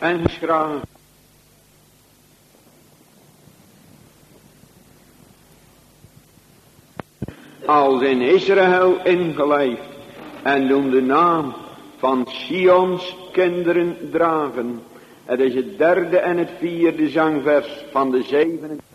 en schraag. Als in Israël ingelijfd en doen de naam van Sions kinderen dragen. Het is het derde en het vierde zangvers van de zevende.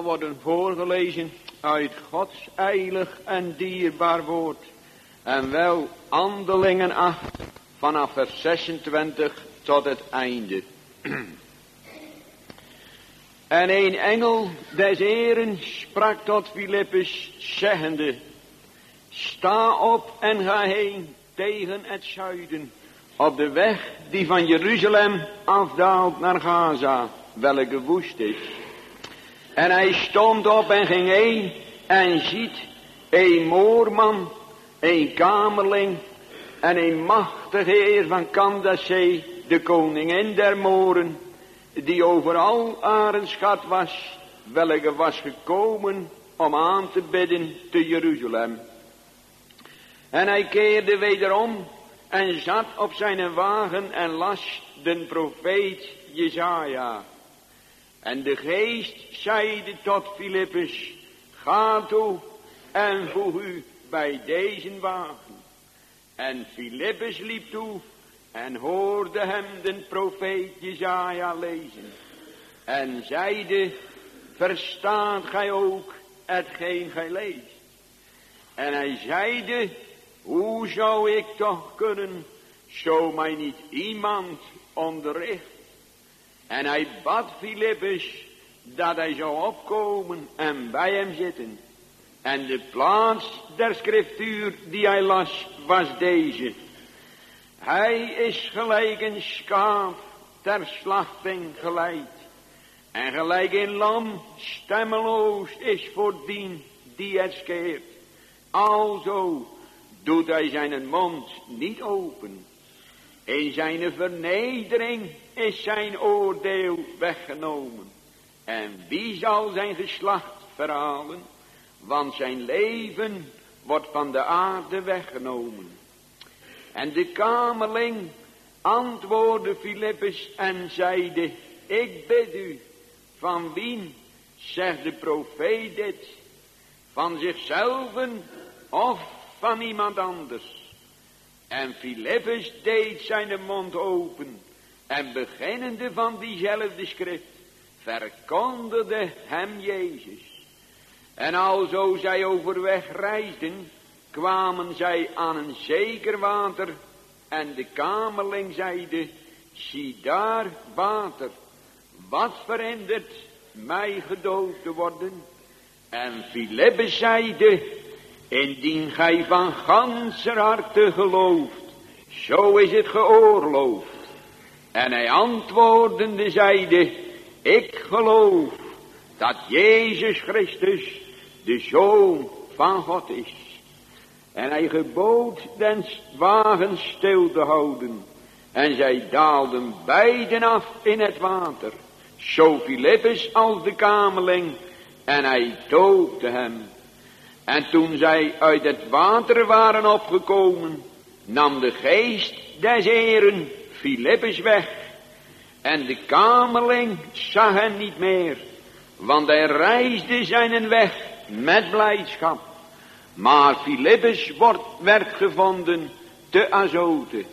Zal worden voorgelezen uit Gods eilig en dierbaar woord. En wel Handelingen 8 vanaf vers 26 tot het einde. En een engel des Heren sprak tot Filippus, zeggende, Sta op en ga heen tegen het zuiden, op de weg die van Jeruzalem afdaalt naar Gaza, welke woest is. En hij stond op en ging heen en ziet een moorman, een kamerling en een machtige heer van Candace, de koningin der moren, die overal schat was, welke was gekomen om aan te bidden te Jeruzalem. En hij keerde wederom en zat op zijn wagen en las den profeet Jezaja. En de geest zeide tot Filippus, ga toe en voeg u bij deze wagen. En Filippus liep toe en hoorde hem de profeet Jezaja lezen. En zeide, verstaat gij ook hetgeen gij leest? En hij zeide, hoe zou ik toch kunnen, zo mij niet iemand onderricht? En hij bad Filippus dat hij zou opkomen en bij hem zitten. En de plaats der schriftuur die hij las was deze. Hij is gelijk een schaap ter slachting geleid. En gelijk een lam stemmeloos is voor dien die het scheert. Alzo doet hij zijn mond niet open. In zijn vernedering is zijn oordeel weggenomen. En wie zal zijn geslacht verhalen? Want zijn leven wordt van de aarde weggenomen. En de kamerling antwoordde Filippus en zeide, ik bid u, van wie zegt de profeet dit? Van zichzelf of van iemand anders? En Filippus deed zijn mond open en beginnende van diezelfde schrift verkondigde hem Jezus. En alzo zij overweg reisden, kwamen zij aan een zeker water. En de kamerling zeide, zie daar water. Wat verhindert mij gedood te worden? En Filippus zeide, indien gij van ganser harte gelooft, zo is het geoorloofd. En hij antwoordende zeide, ik geloof dat Jezus Christus de Zoon van God is. En hij gebood den wagen stil te houden. En zij daalden beiden af in het water. Zo Filippus als de kamerling. En hij doopte hem. En toen zij uit het water waren opgekomen, nam de geest des Heren Filippus weg. En de kamerling zag hem niet meer, want hij reisde zijn weg met blijdschap. Maar Filippus wordt, werd gevonden te Azote.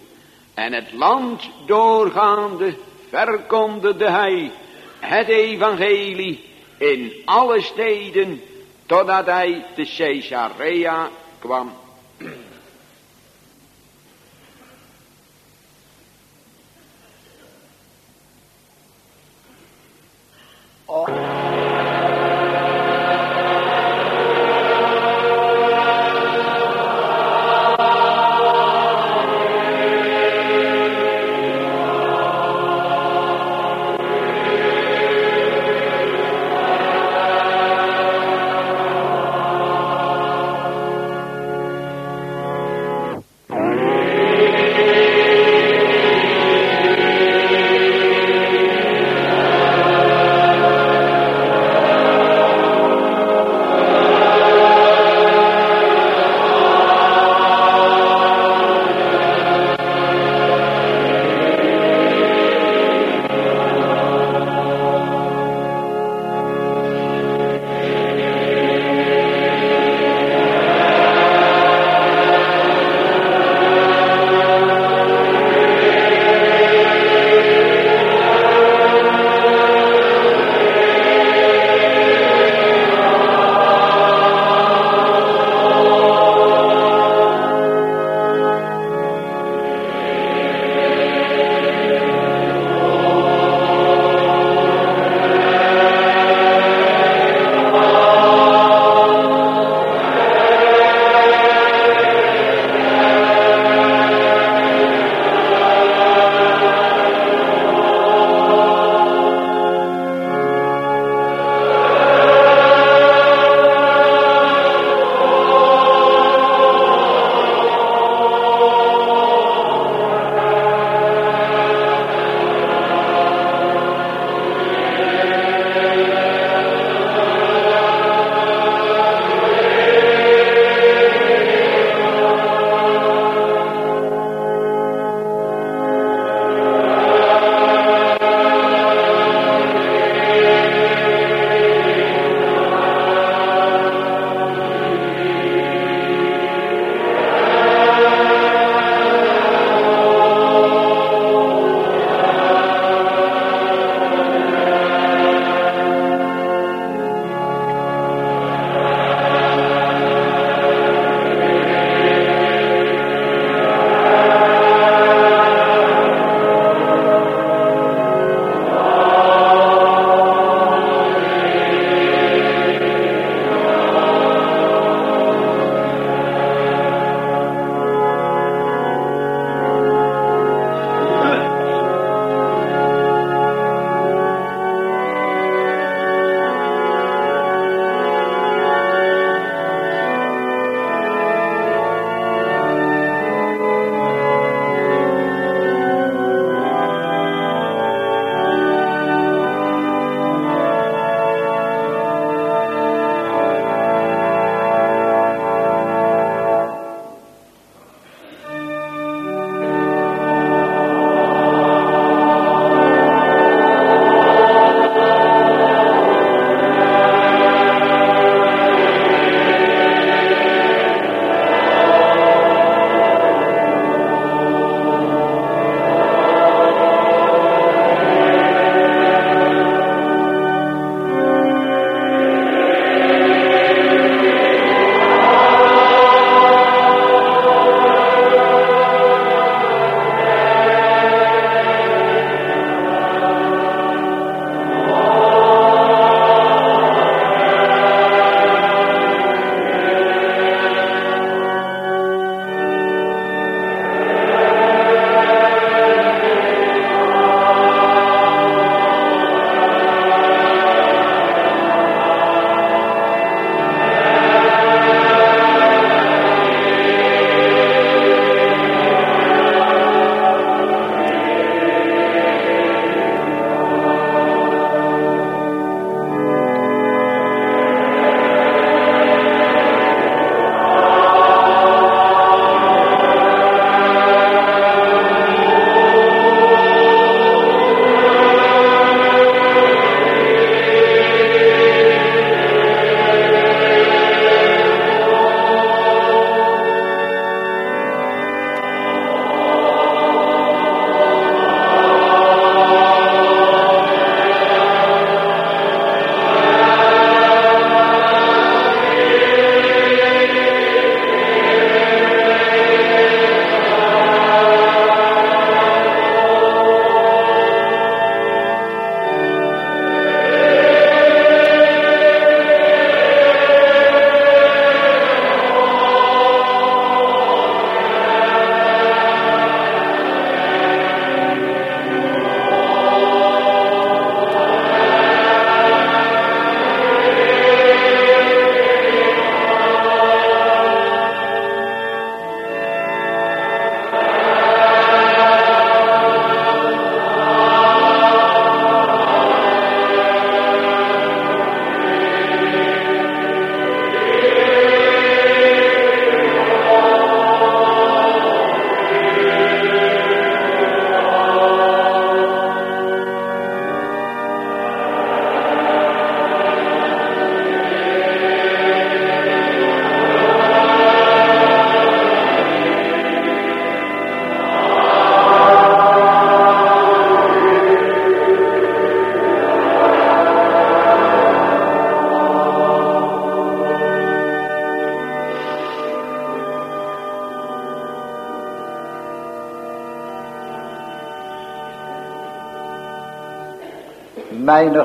En het land doorgaande verkondigde hij het evangelie in alle steden totdat hij te Caesarea kwam. Oh.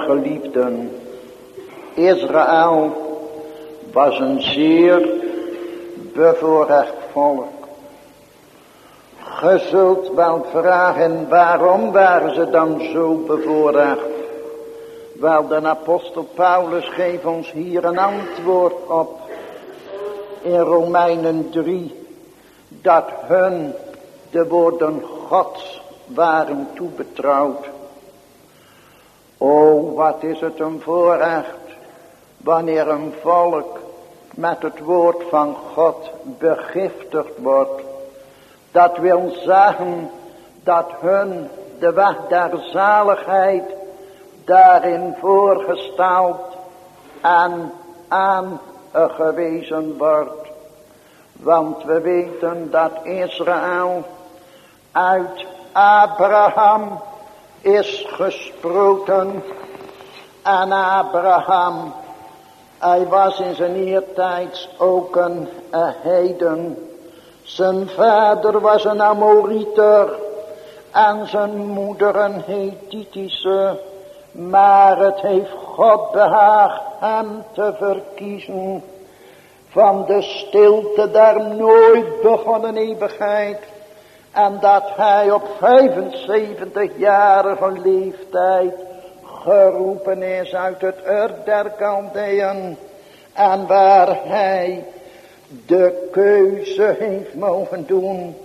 Geliefden, Israël was een zeer bevoorrecht volk. Ge zult wel vragen waarom waren ze dan zo bevoorrecht. Wel de apostel Paulus geeft ons hier een antwoord op. In Romeinen 3. Dat hun de woorden Gods waren toebetrouwd. O, wat is het een voorrecht wanneer een volk met het woord van God begiftigd wordt. Dat wil zeggen dat hun de weg der zaligheid daarin voorgesteld en aangewezen wordt. Want we weten dat Israël uit Abraham is gesproken. En Abraham, hij was in zijn eertijds ook een heiden. Zijn vader was een Amoriter en zijn moeder een Hethitische. Maar het heeft God behaagd hem te verkiezen van de stilte der nooit begonnen eeuwigheid. En dat hij op 75-jarige leeftijd geroepen is uit het Ur der. En waar hij de keuze heeft mogen doen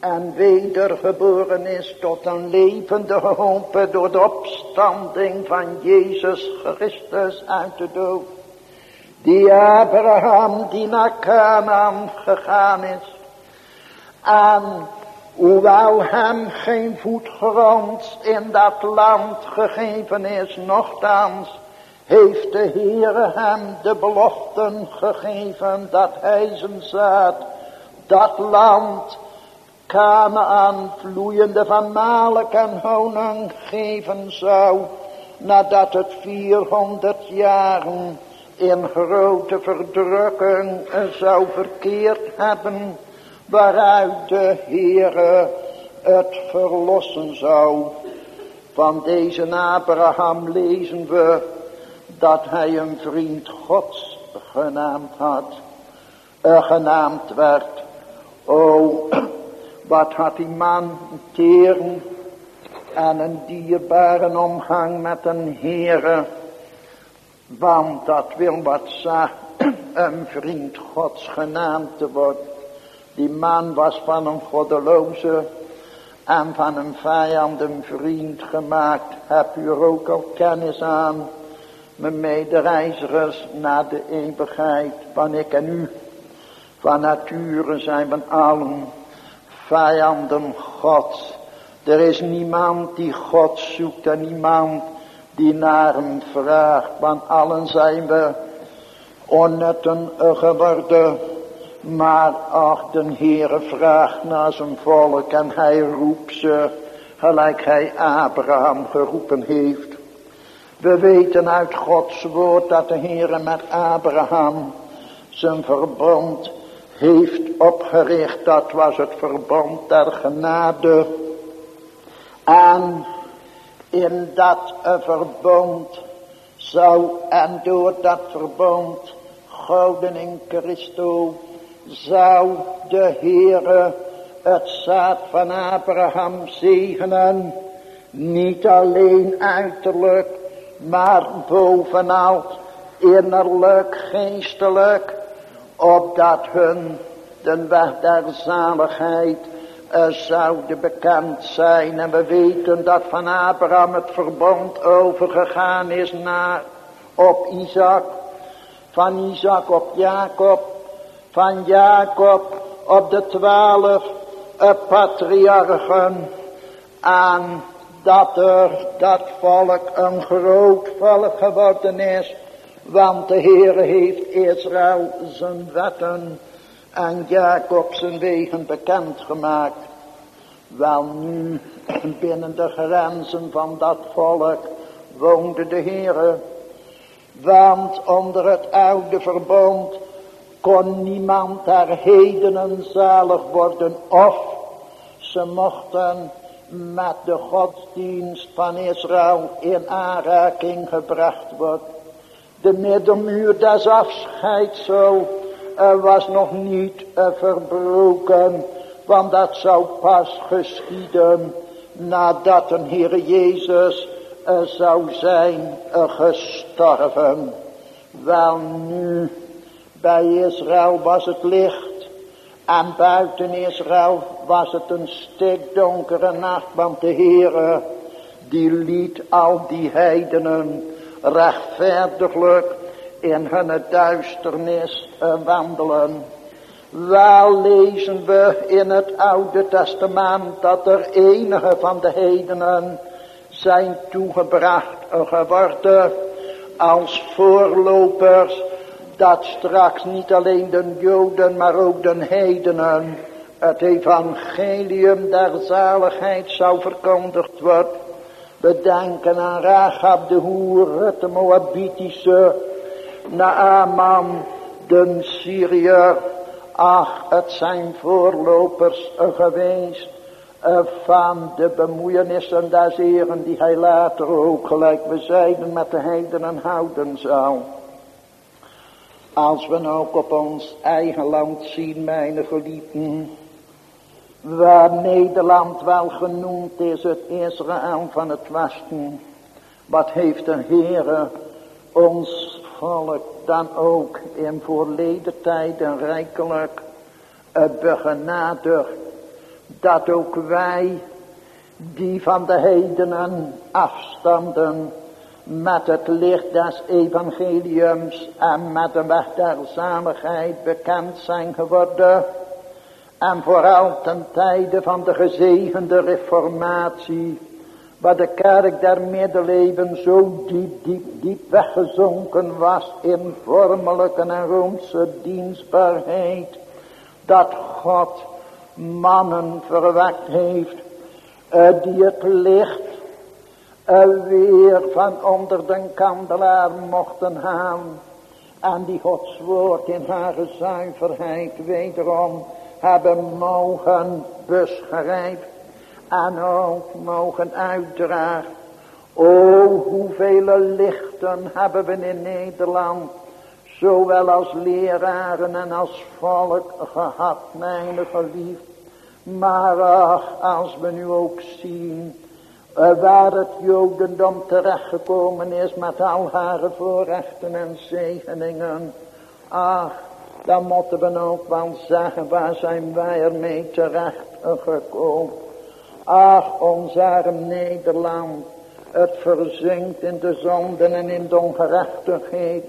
en wedergeboren is tot een levende hoop door de opstanding van Jezus Christus uit de dood. Die Abraham die naar Canaan gegaan is. En hoewel hem geen voetgrond in dat land gegeven is, nochtans heeft de Heere hem de beloften gegeven dat hij zijn zaad, dat land Kanaan vloeiende van melk en honing geven zou, nadat het 400 jaren in grote verdrukking zou verkeerd hebben, waaruit de Heere het verlossen zou. Van deze Abraham lezen we dat hij een vriend Gods genaamd had, uh, genaamd werd. O, wat had die man teren en een dierbare omgang met een Heere. Want dat wil wat zeggen, een vriend Gods genaamd te worden. Die man was van een goddeloze en van een vijand een vriend gemaakt. Heb u er ook al kennis aan, mijn medereizigers naar de eeuwigheid, van ik en u. Van nature zijn we allen vijanden Gods. Er is niemand die God zoekt en niemand die naar hem vraagt. Want allen zijn we onnetten geworden. Maar ach, de Heere vraagt naar zijn volk en hij roept ze gelijk hij Abraham geroepen heeft. We weten uit Gods woord dat de Heere met Abraham zijn verbond heeft opgericht. Dat was het verbond der genade. En in dat verbond zou en door dat verbond gouden in Christo zou de Heere het zaad van Abraham zegenen. Niet alleen uiterlijk, maar bovenal innerlijk, geestelijk opdat hun de weg der zaligheid uh, bekend zijn. En we weten dat van Abraham het verbond overgegaan is naar op Isaac. Van Isaac op Jacob. Van Jacob op de twaalf patriarchen. En dat er dat volk een groot volk geworden is. Want de Heere heeft Israël zijn wetten en Jacob zijn wegen bekendgemaakt. Wel nu binnen de grenzen van dat volk woonde de Heere. Want onder het oude verbond kon niemand der hedenen zalig worden of ze mochten met de godsdienst van Israël in aanraking gebracht wordt. De middelmuur des afscheids zo was nog niet uh, verbroken, want dat zou pas geschieden nadat een Heer Jezus uh, zou zijn gestorven. Wel nu, bij Israël was het licht en buiten Israël was het een stikdonkere nacht, want de Heere die liet al die heidenen rechtvaardiglijk in hun duisternis wandelen. Wel lezen we in het Oude Testament dat er enige van de heidenen zijn toegebracht geworden als voorlopers dat straks niet alleen de Joden, maar ook de heidenen het evangelium der zaligheid zou verkondigd worden. We denken aan Rahab de hoer, de Moabitische, Naaman, de Syriër. Ach, het zijn voorlopers geweest eh, van de bemoeienissen des Heren die hij later ook gelijk we zeiden met de heidenen houden zou. Als we ook op ons eigen land zien, mijn geliefden, waar Nederland wel genoemd is, het Israël van het Westen, wat heeft de Heere ons volk dan ook in voorleden tijden rijkelijk begenadigd, dat ook wij, die van de heidenen afstanden, met het licht des evangeliums en met de weg der zaligheid bekend zijn geworden. En vooral ten tijde van de gezegende reformatie, waar de kerk der middeleeuwen zo diep, diep, diep weggezonken was in vormelijke en roomse dienstbaarheid, dat God mannen verwekt heeft, eh, die het licht weer van onder de kandelaar mochten halen. En die Gods woord in haar zuiverheid wederom hebben mogen beschrijven. En ook mogen uitdragen. O, hoeveel lichten hebben we in Nederland. Zowel als leraren en als volk gehad, mijn geliefd. Maar ach, als we nu ook zien waar het jodendom terechtgekomen is met al haar voorrechten en zegeningen. Ach, dan moeten we ook wel zeggen, waar zijn wij ermee terecht gekomen. Ach, ons arm Nederland, het verzinkt in de zonden en in de ongerechtigheid.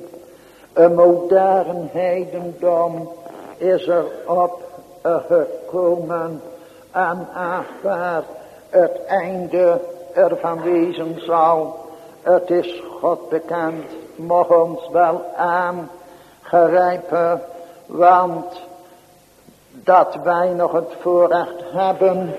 Een modern heidendom is er op gekomen en ach, het einde ervan wezen zal. Het is God bekend, mag ons wel aangrijpen, want dat wij nog het voorrecht hebben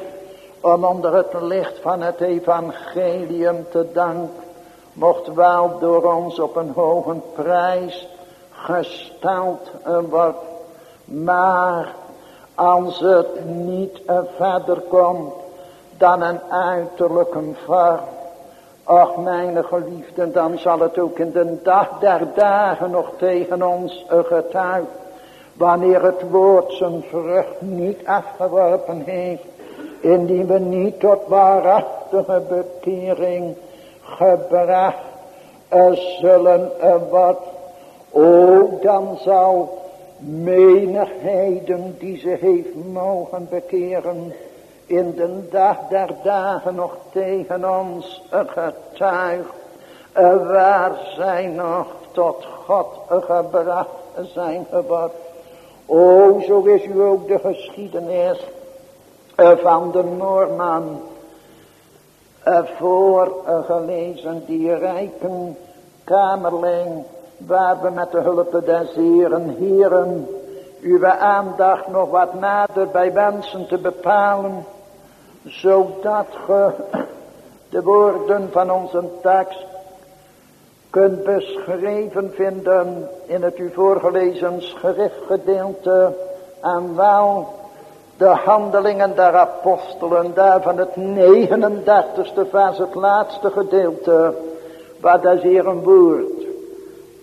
om onder het licht van het evangelium te danken, mocht wel door ons op een hoge prijs gesteld worden. Maar als het niet verder komt, dan een uiterlijke vorm. Ach, mijn geliefden, dan zal het ook in de dag der dagen nog tegen ons getuigen. Wanneer het woord zijn vrucht niet afgeworpen heeft. Indien we niet tot waarachtige bekering gebracht zullen worden. O, dan zal menigheden die ze heeft mogen bekeren in de dag der dagen nog tegen ons getuigd. Waar zij nog tot God gebracht zijn geworden. O, zo is u ook de geschiedenis van de Noorman voorgelezen, die rijken kamerling, waar we met de hulp des Heren, Heren, uw aandacht nog wat nader bij wensen te bepalen, zodat ge de woorden van onze tekst kunt beschreven vinden in het u voorgelezen schriftgedeelte en wel de handelingen der apostelen, daar van het 39ste vers, het laatste gedeelte, waar daar hier een woord.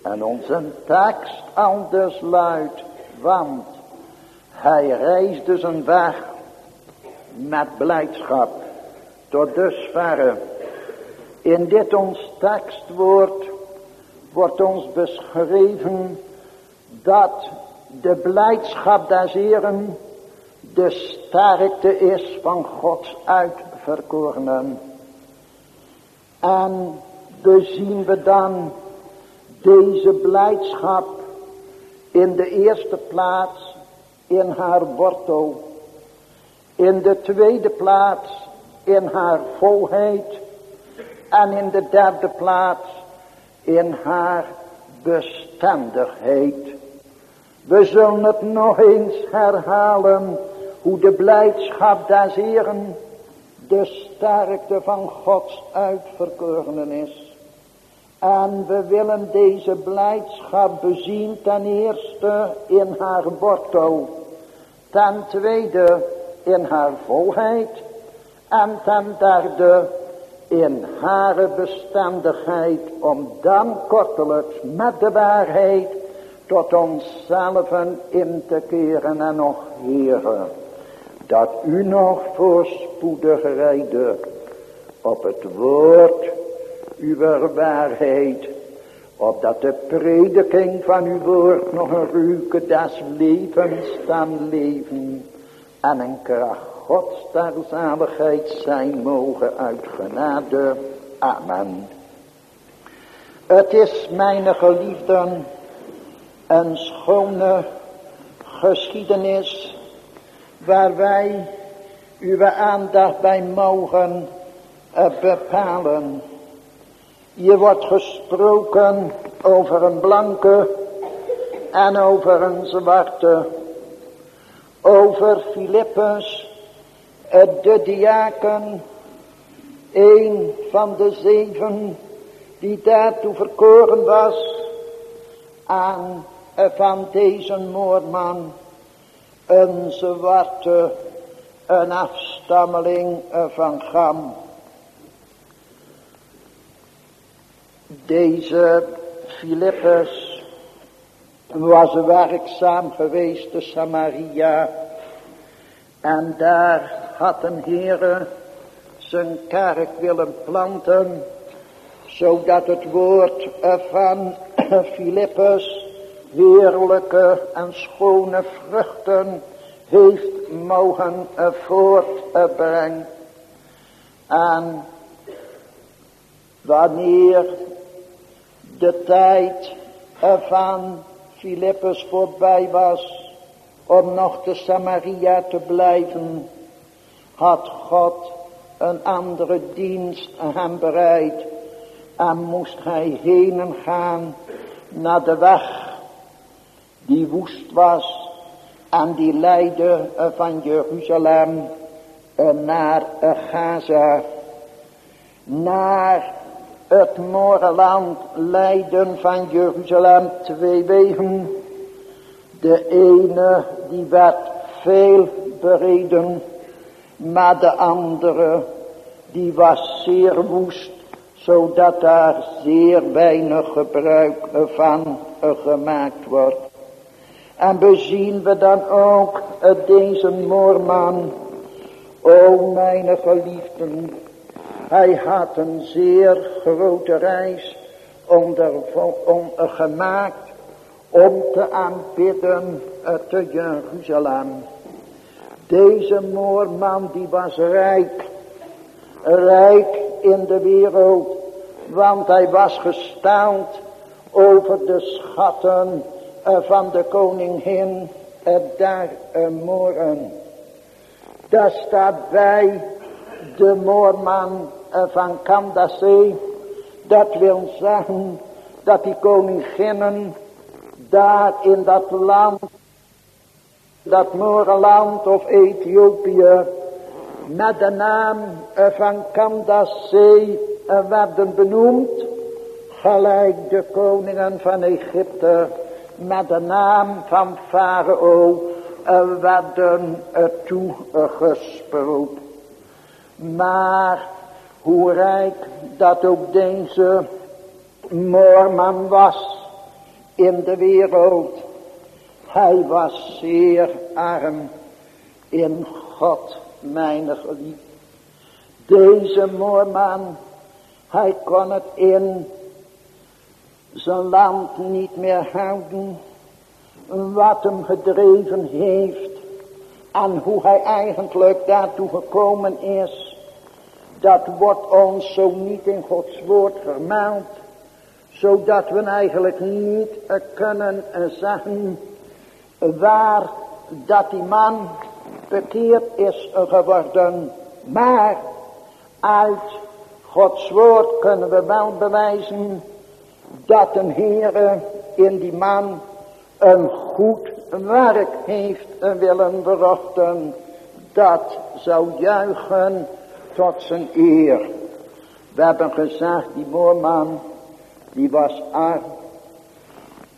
En onze tekst anders luidt, want hij reisde zijn weg met blijdschap tot dusverre. In dit ons tekstwoord wordt ons beschreven dat de blijdschap des Heren de sterkte is van Gods uitverkorenen. En bezien we dan deze blijdschap in de eerste plaats in haar wortel. In de tweede plaats in haar volheid. En in de derde plaats in haar bestendigheid. We zullen het nog eens herhalen hoe de blijdschap des Heren de sterkte van Gods uitverkorenen is. En we willen deze blijdschap bezien ten eerste in haar wortel, ten tweede in haar volheid en ten derde in haar bestendigheid om dan kortelijks met de waarheid tot onszelf in te keren en nog heren dat u nog voorspoedig rijden op het woord uw waarheid, opdat de prediking van uw woord nog een ruke des levens staan leven en een kracht Gods zaligheid zijn mogen uit genade. Amen. Het is mijn geliefden een schone geschiedenis waar wij uw aandacht bij mogen uh, bepalen. Je wordt gesproken over een blanke en over een zwarte. Over Filippus, de diaken, een van de zeven die daartoe verkoren was aan uh, van deze moordman een zwarte, een afstammeling van Gam. Deze Filippus was werkzaam geweest te Samaria. En daar had een Heere zijn kerk willen planten. Zodat het woord van Filippus heerlijke en schone vruchten heeft mogen voortbrengen. En wanneer de tijd van Filippus voorbij was om nog te Samaria te blijven, had God een andere dienst hem bereid en moest hij heen gaan naar de weg die woest was en die leidde van Jeruzalem naar Gaza, naar het Moorland leiden van Jeruzalem twee wegen. De ene die werd veel bereden, maar de andere die was zeer woest, zodat daar zeer weinig gebruik van gemaakt wordt. En bezien we dan ook deze moorman. O mijn geliefden. Hij had een zeer grote reis onder, om, gemaakt om te aanbidden te Jeruzalem. Deze moorman die was rijk. Rijk in de wereld. Want hij was gestaald over de schatten eh, van de koningin daar moren. Daar staat bij de moorman van Kandasee. Dat wil zeggen dat die koninginnen daar in dat land, dat Moorland of Ethiopië, met de naam van Kandasee werden benoemd, gelijk de koningen van Egypte met de naam van Farao werden toegesproken. Maar hoe rijk dat ook deze moorman was in de wereld. Hij was zeer arm in God, mijn geliefd. Deze moorman, hij kon het in zijn land niet meer houden. Wat hem gedreven heeft. En hoe hij eigenlijk daartoe gekomen is. Dat wordt ons zo niet in Gods woord vermeld. Zodat we eigenlijk niet kunnen zeggen waar dat die man bekeerd is geworden. Maar uit Gods woord kunnen we wel bewijzen dat een Heere in die man een goed werk heeft willen verrichten. Dat zou juichen tot zijn eer. We hebben gezegd, die moorman, die was arm.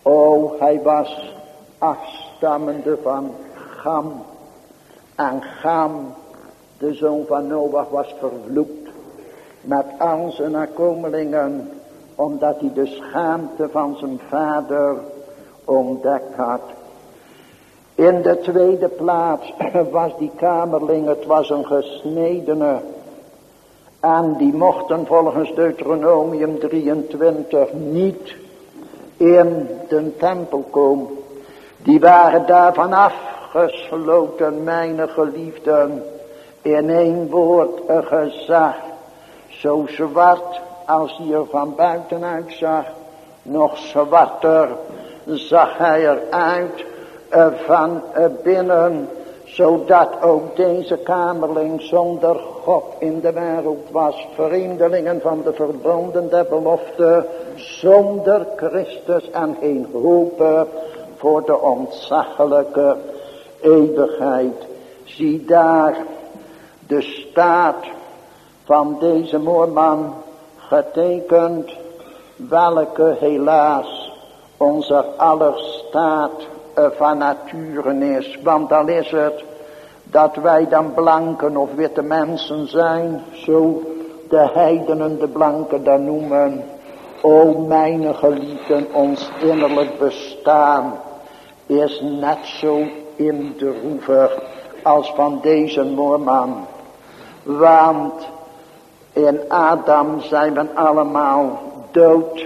Oh, hij was afstammende van Gam. En Gam, de zoon van Noach, was vervloekt met al zijn nakomelingen, omdat hij de schaamte van zijn vader ontdekt had. In de tweede plaats was die kamerling, het was een gesnedene. En die mochten volgens Deuteronomium 23 niet in de tempel komen. Die waren daarvan afgesloten, mijn geliefden. In één woord gezegd. Zo zwart als hij er van buitenuit zag. Nog zwarter zag hij eruit uh, van uh, binnen. Zodat ook deze kamerling zonder God in de wereld was. Vreemdelingen van de verbonden der belofte. Zonder Christus en geen hoop voor de ontzaglijke eeuwigheid. Zie daar de staat van deze moorman getekend, welke helaas onze aller staat van nature is. Want dan is het dat wij dan blanken of witte mensen zijn, zo de heidenen de blanken dan noemen. O mijn geliefden, ons innerlijk bestaan is net zo in de roever als van deze moorman. Want in Adam zijn we allemaal dood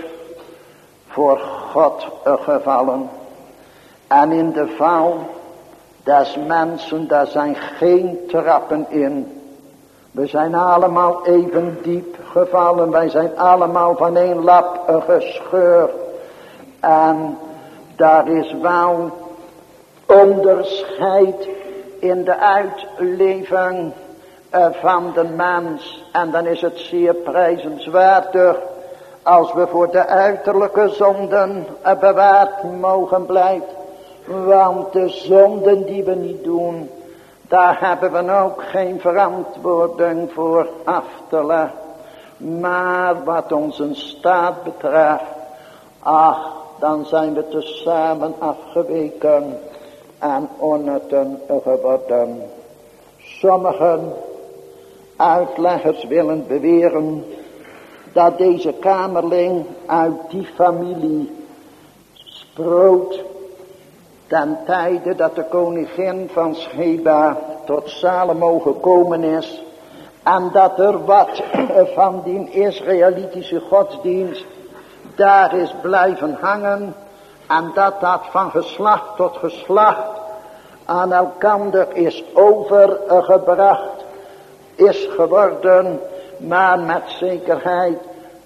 voor God gevallen. En in de val des mensen, daar zijn geen trappen in. We zijn allemaal even diep gevallen. Wij zijn allemaal van één lap gescheurd. En daar is wel onderscheid in de uitleving eh, van de mens. En dan is het zeer prijzenswaardig als we voor de uiterlijke zonden eh, bewaard mogen blijven. Want de zonden die we niet doen, daar hebben we ook geen verantwoording voor af te leggen. Maar wat onze staat betreft, ach, dan zijn we tezamen afgeweken en onnetten geworden. Sommigen uitleggers willen beweren dat deze kamerling uit die familie sproot ten tijde dat de koningin van Sheba tot Salomo gekomen is en dat er wat van die Israëlitische godsdienst daar is blijven hangen en dat dat van geslacht tot geslacht aan elkander is overgebracht, is geworden, maar met zekerheid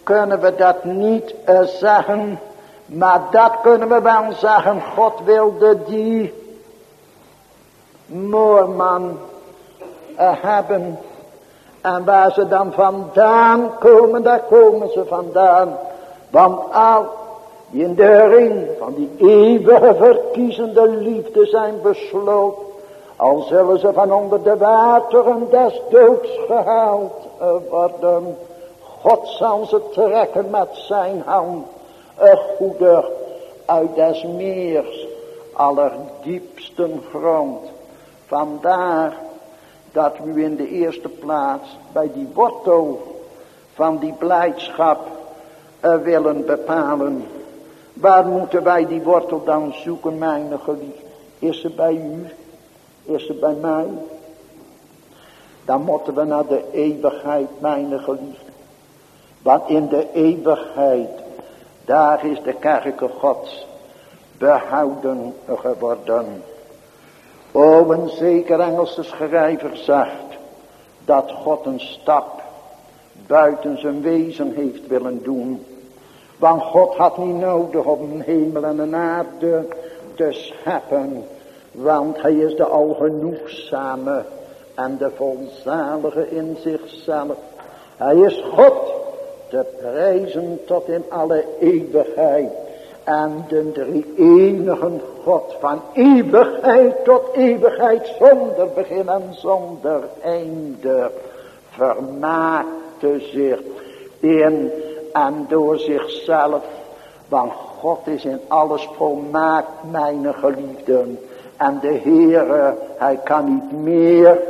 kunnen we dat niet uh, zeggen, maar dat kunnen we wel zeggen, God wilde die moorman uh, hebben. En waar ze dan vandaan komen, daar komen ze vandaan. Want al die in de ring van die eeuwige verkiezende liefde zijn besloten. Al zullen ze van onder de wateren des doods gehaald worden. God zal ze trekken met zijn hand. Een goede uit des meers allerdiepste grond. Vandaar dat we in de eerste plaats bij die wortel van die blijdschap uh, willen bepalen. Waar moeten wij die wortel dan zoeken, mijn geliefde? Is ze bij u? Is ze bij mij? Dan moeten we naar de eeuwigheid, mijn geliefde. Want in de eeuwigheid, daar is de kerke gods behouden geworden. O, een zeker Engelse schrijver zegt dat God een stap buiten zijn wezen heeft willen doen. Want God had niet nodig om een hemel en een aarde te scheppen. Want hij is de algenoegzame en de volzalige in zichzelf. Hij is God te prijzen tot in alle eeuwigheid. En de drie enige God van eeuwigheid tot eeuwigheid zonder begin en zonder einde vermaakte zich in en door zichzelf. Want God is in alles volmaakt, mijn geliefden. En de Heere, hij kan niet meer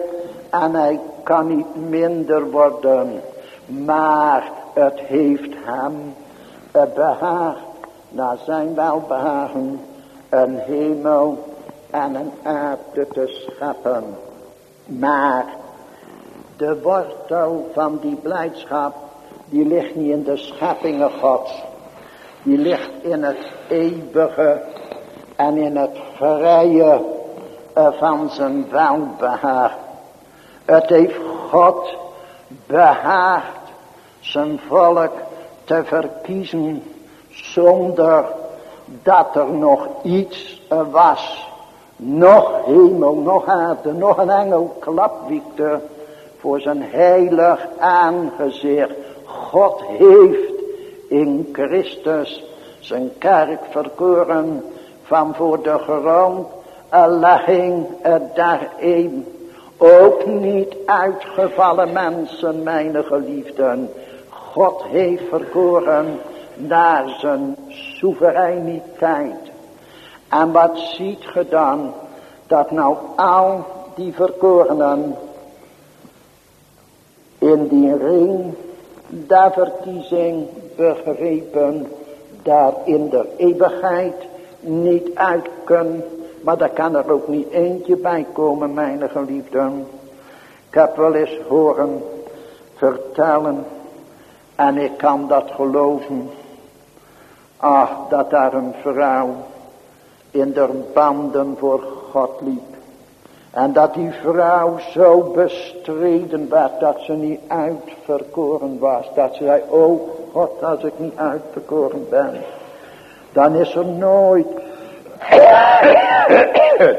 en hij kan niet minder worden. Maar het heeft hem behaagd naar zijn welbehagen een hemel en een aarde te scheppen. Maar de wortel van die blijdschap, die ligt niet in de scheppingen gods. Die ligt in het eeuwige en in het vrije van zijn welbehaag. Het heeft God behaagd zijn volk te verkiezen zonder dat er nog iets was. Nog hemel, nog aarde, nog een engel klapwiekte voor zijn heilig aangezicht. God heeft in Christus zijn kerk verkoren van voor de grond legging daarin. Ook niet uitgevallen mensen, mijn geliefden. God heeft verkoren naar zijn soevereiniteit. En wat ziet ge dan? Dat nou al die verkorenen in die ring der verkiezing begrepen, daar in de eeuwigheid niet uit kunnen. Maar daar kan er ook niet eentje bij komen, mijn geliefden. Ik heb wel eens horen vertellen, en ik kan dat geloven. Ach, dat daar een vrouw in de banden voor God liep. En dat die vrouw zo bestreden werd dat ze niet uitverkoren was. Dat ze zei, oh God, als ik niet uitverkoren ben. Dan is er nooit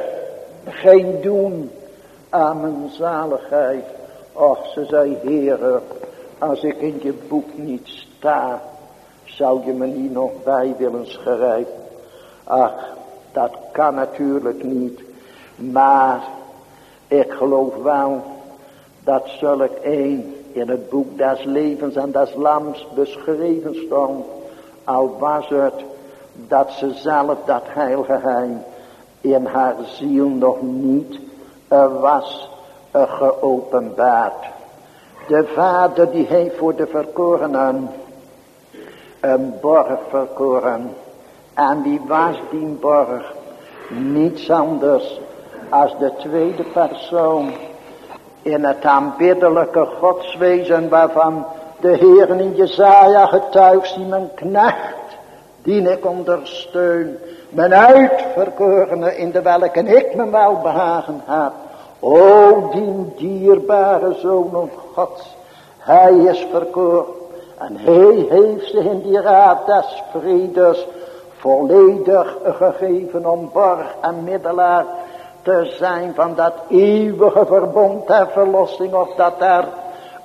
geen doen aan mijn zaligheid. Och, ze zei, Heere, als ik in je boek niet sta, zou je me niet nog bij willen schrijven. Ach, dat kan natuurlijk niet. Maar ik geloof wel dat zulk een in het boek des levens en des lams beschreven stond. Al was het dat ze zelf dat heilgeheim in haar ziel nog niet was geopenbaard. De vader die heeft voor de verkorenen een borg verkoren. En die was die borg niets anders als de tweede persoon in het aanbiddelijke godswezen waarvan de Heer in Jezaja getuigt, die mijn knecht, die ik ondersteun, mijn uitverkorene in de welke ik me welbehagen heb. O, die dierbare Zoon Gods, hij is verkoren. En hij heeft zich in die raad des vredes volledig gegeven om borg en middelaar te zijn van dat eeuwige verbond der verlossing of dat er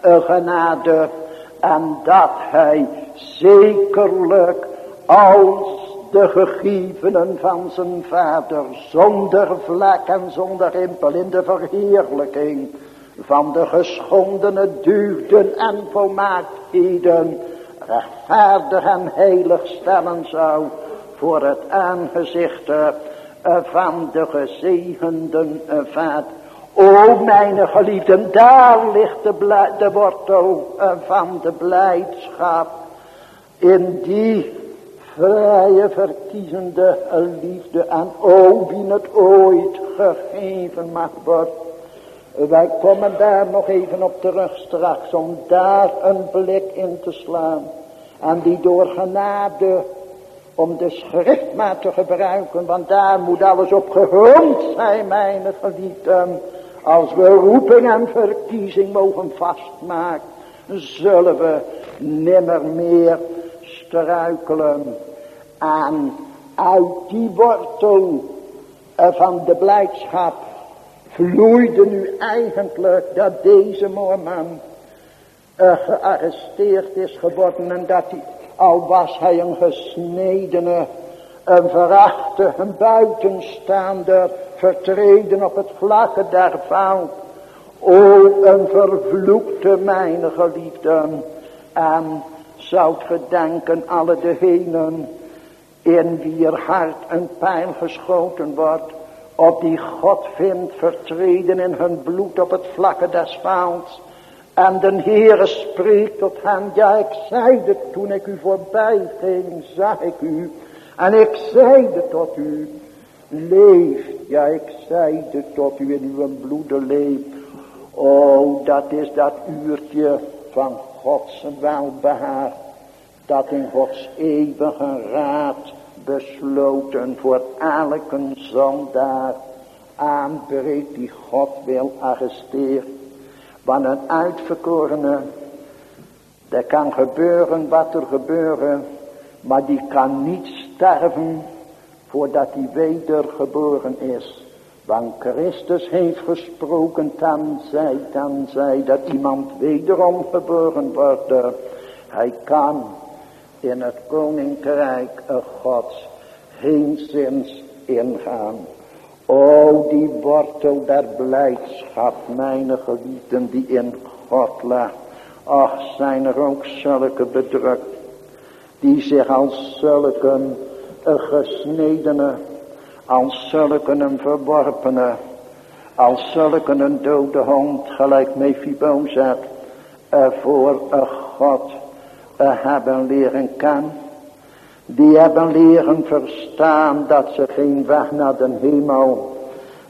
genade. En dat hij zekerlijk als de gegevenen van zijn vader zonder vlek en zonder rimpel in de verheerlijking van de geschondene deugden en volmaaktheden rechtvaardig en heilig stellen zou voor het aangezicht van de gezegenden vaat. O mijn geliefden, daar ligt de, de wortel van de blijdschap. In die vrije verkiezende liefde en o wie het ooit gegeven mag worden. Wij komen daar nog even op terug straks om daar een blik in te slaan. En die door genade om de schrift maar te gebruiken, want daar moet alles op gegrond zijn, mijn geliefden. Als we roeping en verkiezing mogen vastmaken, zullen we nimmer meer struikelen. En uit die wortel van de blijdschap vloeide nu eigenlijk dat deze moorman uh, gearresteerd is geworden en dat hij, al was hij een gesnedene, een verachte, een buitenstaander, vertreden op het vlakke fout. O, een vervloekte mijn geliefden. En zoudt gedenken alle degenen in wier hart een pijl geschoten wordt, op die God vindt vertreden in hun bloed op het vlakke des vaalds. En de Heere spreekt tot hen, ja ik zeide toen ik u voorbij ging, zag ik u. En ik zeide tot u, leef, ja ik zeide tot u in uw bloede leef. Oh, dat is dat uurtje van Gods welbehaar, dat in Gods eeuwige raad besloten voor elke zondaar aanbreekt die God wil arresteren. Want een uitverkorene, er kan gebeuren wat er gebeuren, maar die kan niet sterven voordat hij wedergeboren is. Want Christus heeft gesproken, dan zij, dan zij dat iemand wederom geboren wordt. Hij kan in het koninkrijk Gods zins ingaan. O die wortel der blijdschap, mijn geliefden die in God lag. Ach, zijn er ook zulke bedrukt, die zich als zulke gesnedene, als zulke een verworpene, als zulke een dode hond, gelijk Mephibozet, voor een God hebben leren kennen. Die hebben leren verstaan dat ze geen weg naar de hemel,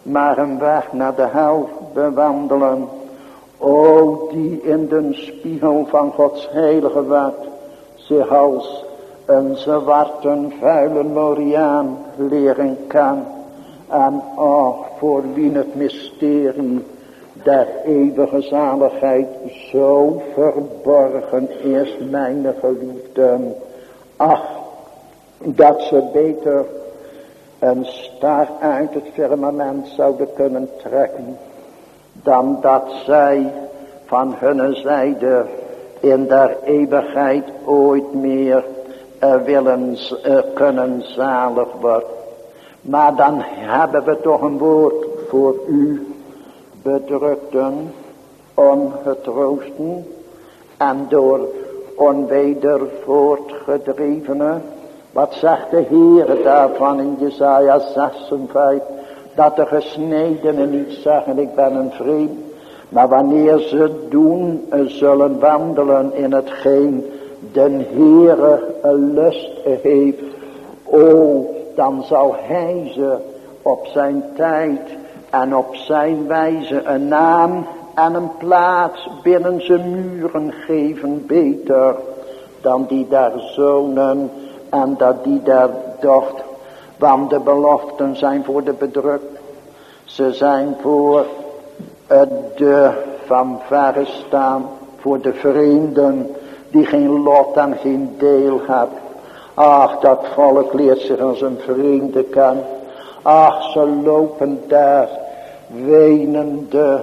maar een weg naar de hel bewandelen. O, die in de spiegel van Gods heilige wet zich als een zwarte vuile Moriaan leren kan. En oh, voor wie het mysterie der eeuwige zaligheid zo verborgen is, mijn geliefden. Ach, dat ze beter een star uit het firmament zouden kunnen trekken, dan dat zij van hun zijde in der eeuwigheid ooit meer uh, willen uh, kunnen zalig worden. Maar dan hebben we toch een woord voor u bedrukten, ongetroosten en door onweder voortgedrevenen. Wat zegt de Heer daarvan in Jesaja 56? Dat de gesnedenen niet zeggen ik ben een vreemd. Maar wanneer ze doen zullen wandelen in hetgeen de Heere lust heeft. O, dan zal hij ze op zijn tijd en op zijn wijze een naam en een plaats binnen zijn muren geven beter dan die daar zonen en dat die daar dochter. Want de beloften zijn voor de bedrukt. Ze zijn voor de van verre staan, voor de vrienden die geen lot en geen deel hebben. Ach, dat volk leert zich als een vrienden kennen. Ach, ze lopen daar wenende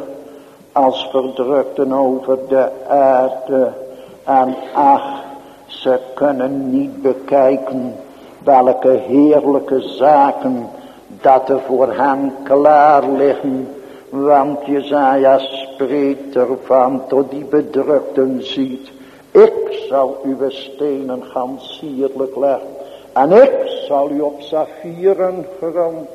als verdrukten over de aarde. En ach, ze kunnen niet bekijken welke heerlijke zaken dat er voor hen klaar liggen. Want Jezaja spreekt ervan tot die bedrukten ziet. Ik zal uw stenen gaan sierlijk leggen En ik zal u op saffieren grond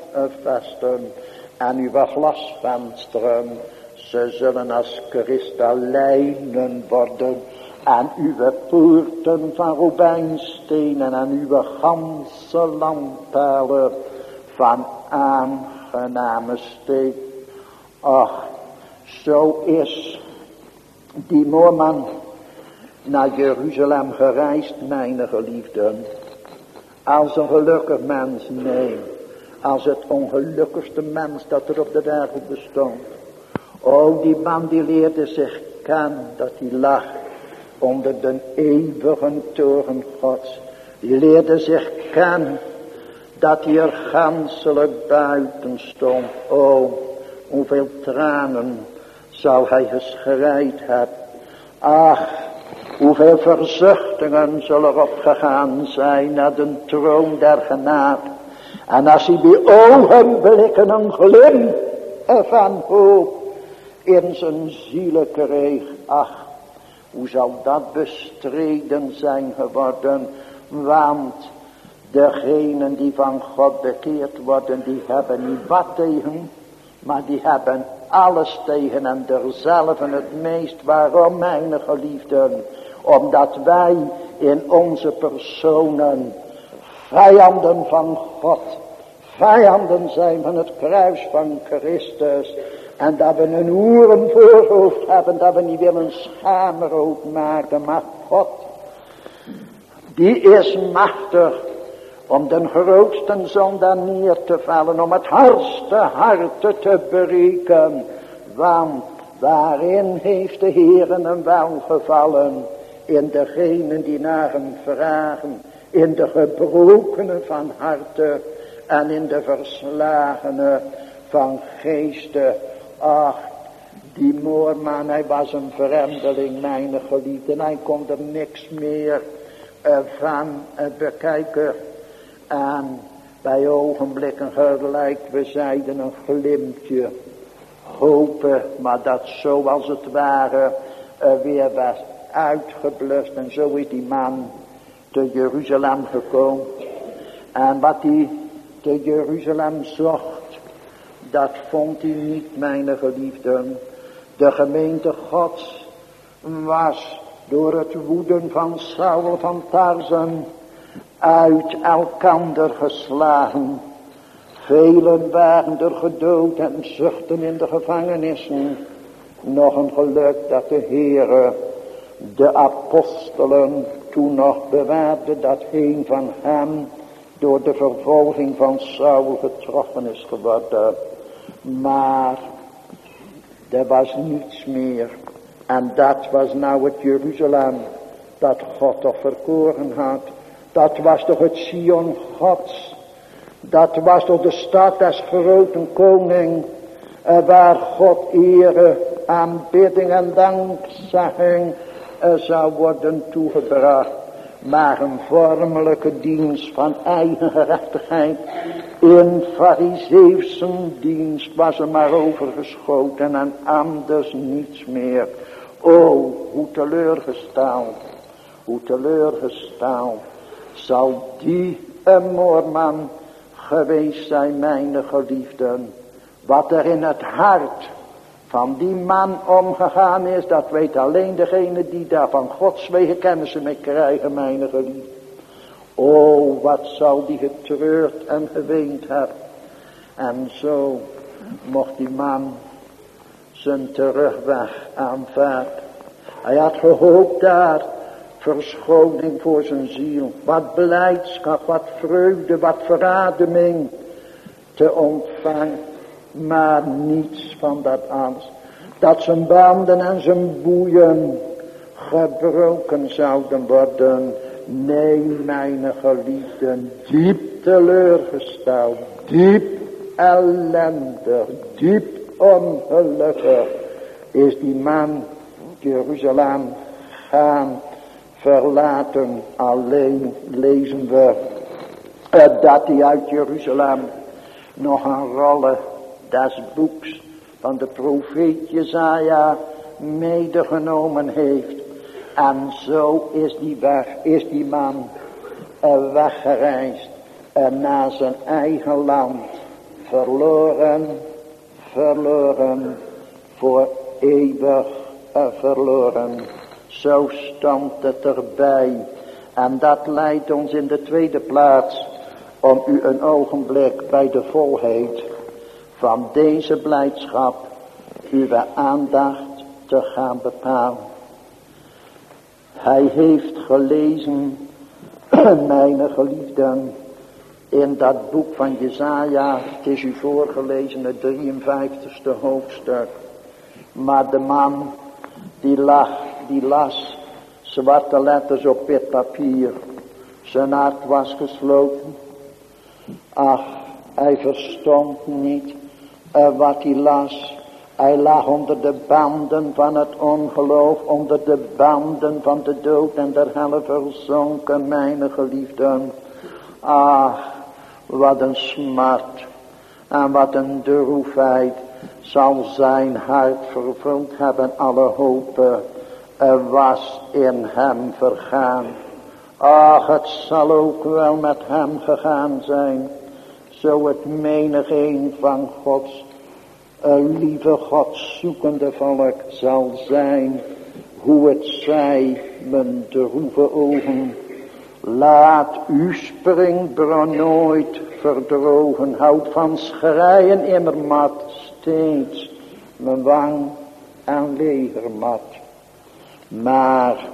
vesten en uw glasvensteren, ze zullen als kristallijnen worden en uw poorten van robijnstenen en uw ganse landpijlen van aangename steek. Ach, zo is die moorman naar Jeruzalem gereisd, mijn geliefden. Als een gelukkig mens, nee. Als het ongelukkigste mens dat er op de wereld bestond. Oh, die man die leerde zich kennen dat hij lag onder de eeuwige toren gods. Die leerde zich kennen dat hij er ganselijk buiten stond. Oh, hoeveel tranen zou hij geschreid hebben. Ach, hoeveel verzuchtingen zullen er opgegaan zijn naar de troon der genade. En als hij die ogenblikken een glimp van hoop in zijn zielen kreeg. Ach, hoe zal dat bestreden zijn geworden. Want degenen die van God bekeerd worden, die hebben niet wat tegen. Maar die hebben alles tegen en derzelfde het meest. Waarom, mijn geliefden? Omdat wij in onze personen vijanden van God, vijanden zijn van het kruis van Christus. En dat we een oeren voorhoofd hebben, dat we niet willen schaamrood maken, maar God, die is machtig om den grootste zondaar neer te vallen, om het hardste harte te breken. Want waarin heeft de Heer een welgevallen? In degenen die naar hem vragen, in de gebrokenen van harte en in de verslagenen van geesten. Ach, die moorman, hij was een vreemdeling, mijn geliefde. En hij kon er niks meer uh, van uh, bekijken. En bij ogenblikken gelijk, we zeiden een glimpje. Hopen, maar dat zoals het ware uh, weer was uitgeblust. En zo is die man te Jeruzalem gekomen. En wat hij te Jeruzalem zocht, dat vond hij niet, mijn geliefden. De gemeente gods was door het woeden van Saul van Tarzan uit elkander geslagen. Velen waren er gedood en zuchten in de gevangenissen. Nog een geluk dat de Heere de apostelen toen nog bewaarde dat een van hen door de vervolging van Saul getroffen is geworden. Maar er was niets meer. En dat was nou het Jeruzalem dat God toch verkoren had. Dat was toch het Sion Gods. Dat was toch de stad des grote koning. Eh, waar God ere, aanbidding en dankzegging zou worden toegebracht. Maar een vormelijke dienst van eigen gerechtigheid. In fariseefse dienst was er maar overgeschoten en anders niets meer. O, hoe teleurgesteld, hoe teleurgesteld zal die een moorman geweest zijn, mijn geliefden. Wat er in het hart van die man omgegaan is, dat weet alleen degene die daar van Gods wegen kennissen mee krijgen, mijn geliefden. O, wat zal die getreurd en geweend hebben. En zo mocht die man zijn terugweg aanvaarden. Hij had gehoopt daar verschoning voor zijn ziel. Wat blijdschap, wat vreugde, wat verademing te ontvangen. Maar niets van dat alles. Dat zijn banden en zijn boeien gebroken zouden worden. Nee, mijn geliefden, diep teleurgesteld, diep ellendig, diep ongelukkig is die man Jeruzalem gaan verlaten. Alleen lezen we dat hij uit Jeruzalem nog een rolle des boeks van de profeet Jezaja medegenomen heeft. En zo is die weg, is die man weggereisd en naar zijn eigen land verloren, verloren, voor eeuwig verloren. Zo stond het erbij. En dat leidt ons in de tweede plaats om u een ogenblik bij de volheid van deze blijdschap uw aandacht te gaan bepalen. Hij heeft gelezen, mijn geliefden, in dat boek van Jezaja, het is u voorgelezen, het 53ste hoofdstuk. Maar de man die, lag, die las zwarte letters op wit papier. Zijn hart was gesloten. Ach, hij verstond niet uh, wat hij las. Hij lag onder de banden van het ongeloof, onder de banden van de dood en der helle verzonken, mijn geliefden. Ach, wat een smart en wat een droefheid zal zijn hart vervuld hebben. Alle hopen er was in hem vergaan. Ach, het zal ook wel met hem gegaan zijn. Zo het menig een van Gods, een lieve God zoekende volk zal zijn. Hoe het zij, mijn droeve ogen. Laat uw springbron nooit verdrogen. Houd van schreien immer mat steeds. Mijn wang en legermat. Maar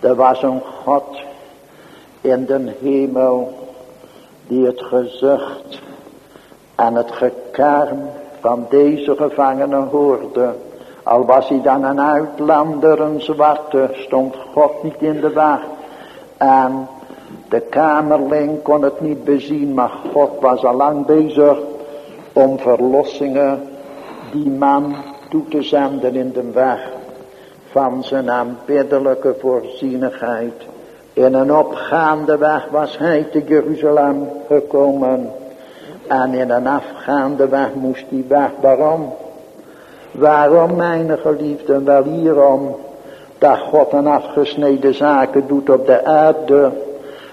er was een God in de hemel die het gezucht en het gekerm van deze gevangenen hoorde. Al was hij dan een uitlander, een zwarte, stond God niet in de wacht. En de kamerling kon het niet bezien, maar God was al lang bezig om verlossingen die man toe te zenden in de weg van zijn aanbiddelijke voorzienigheid. In een opgaande weg was hij te Jeruzalem gekomen. En in een afgaande weg moest hij weg. Waarom? Waarom, mijn geliefden? Wel hierom. Dat God een afgesneden zaken doet op de aarde.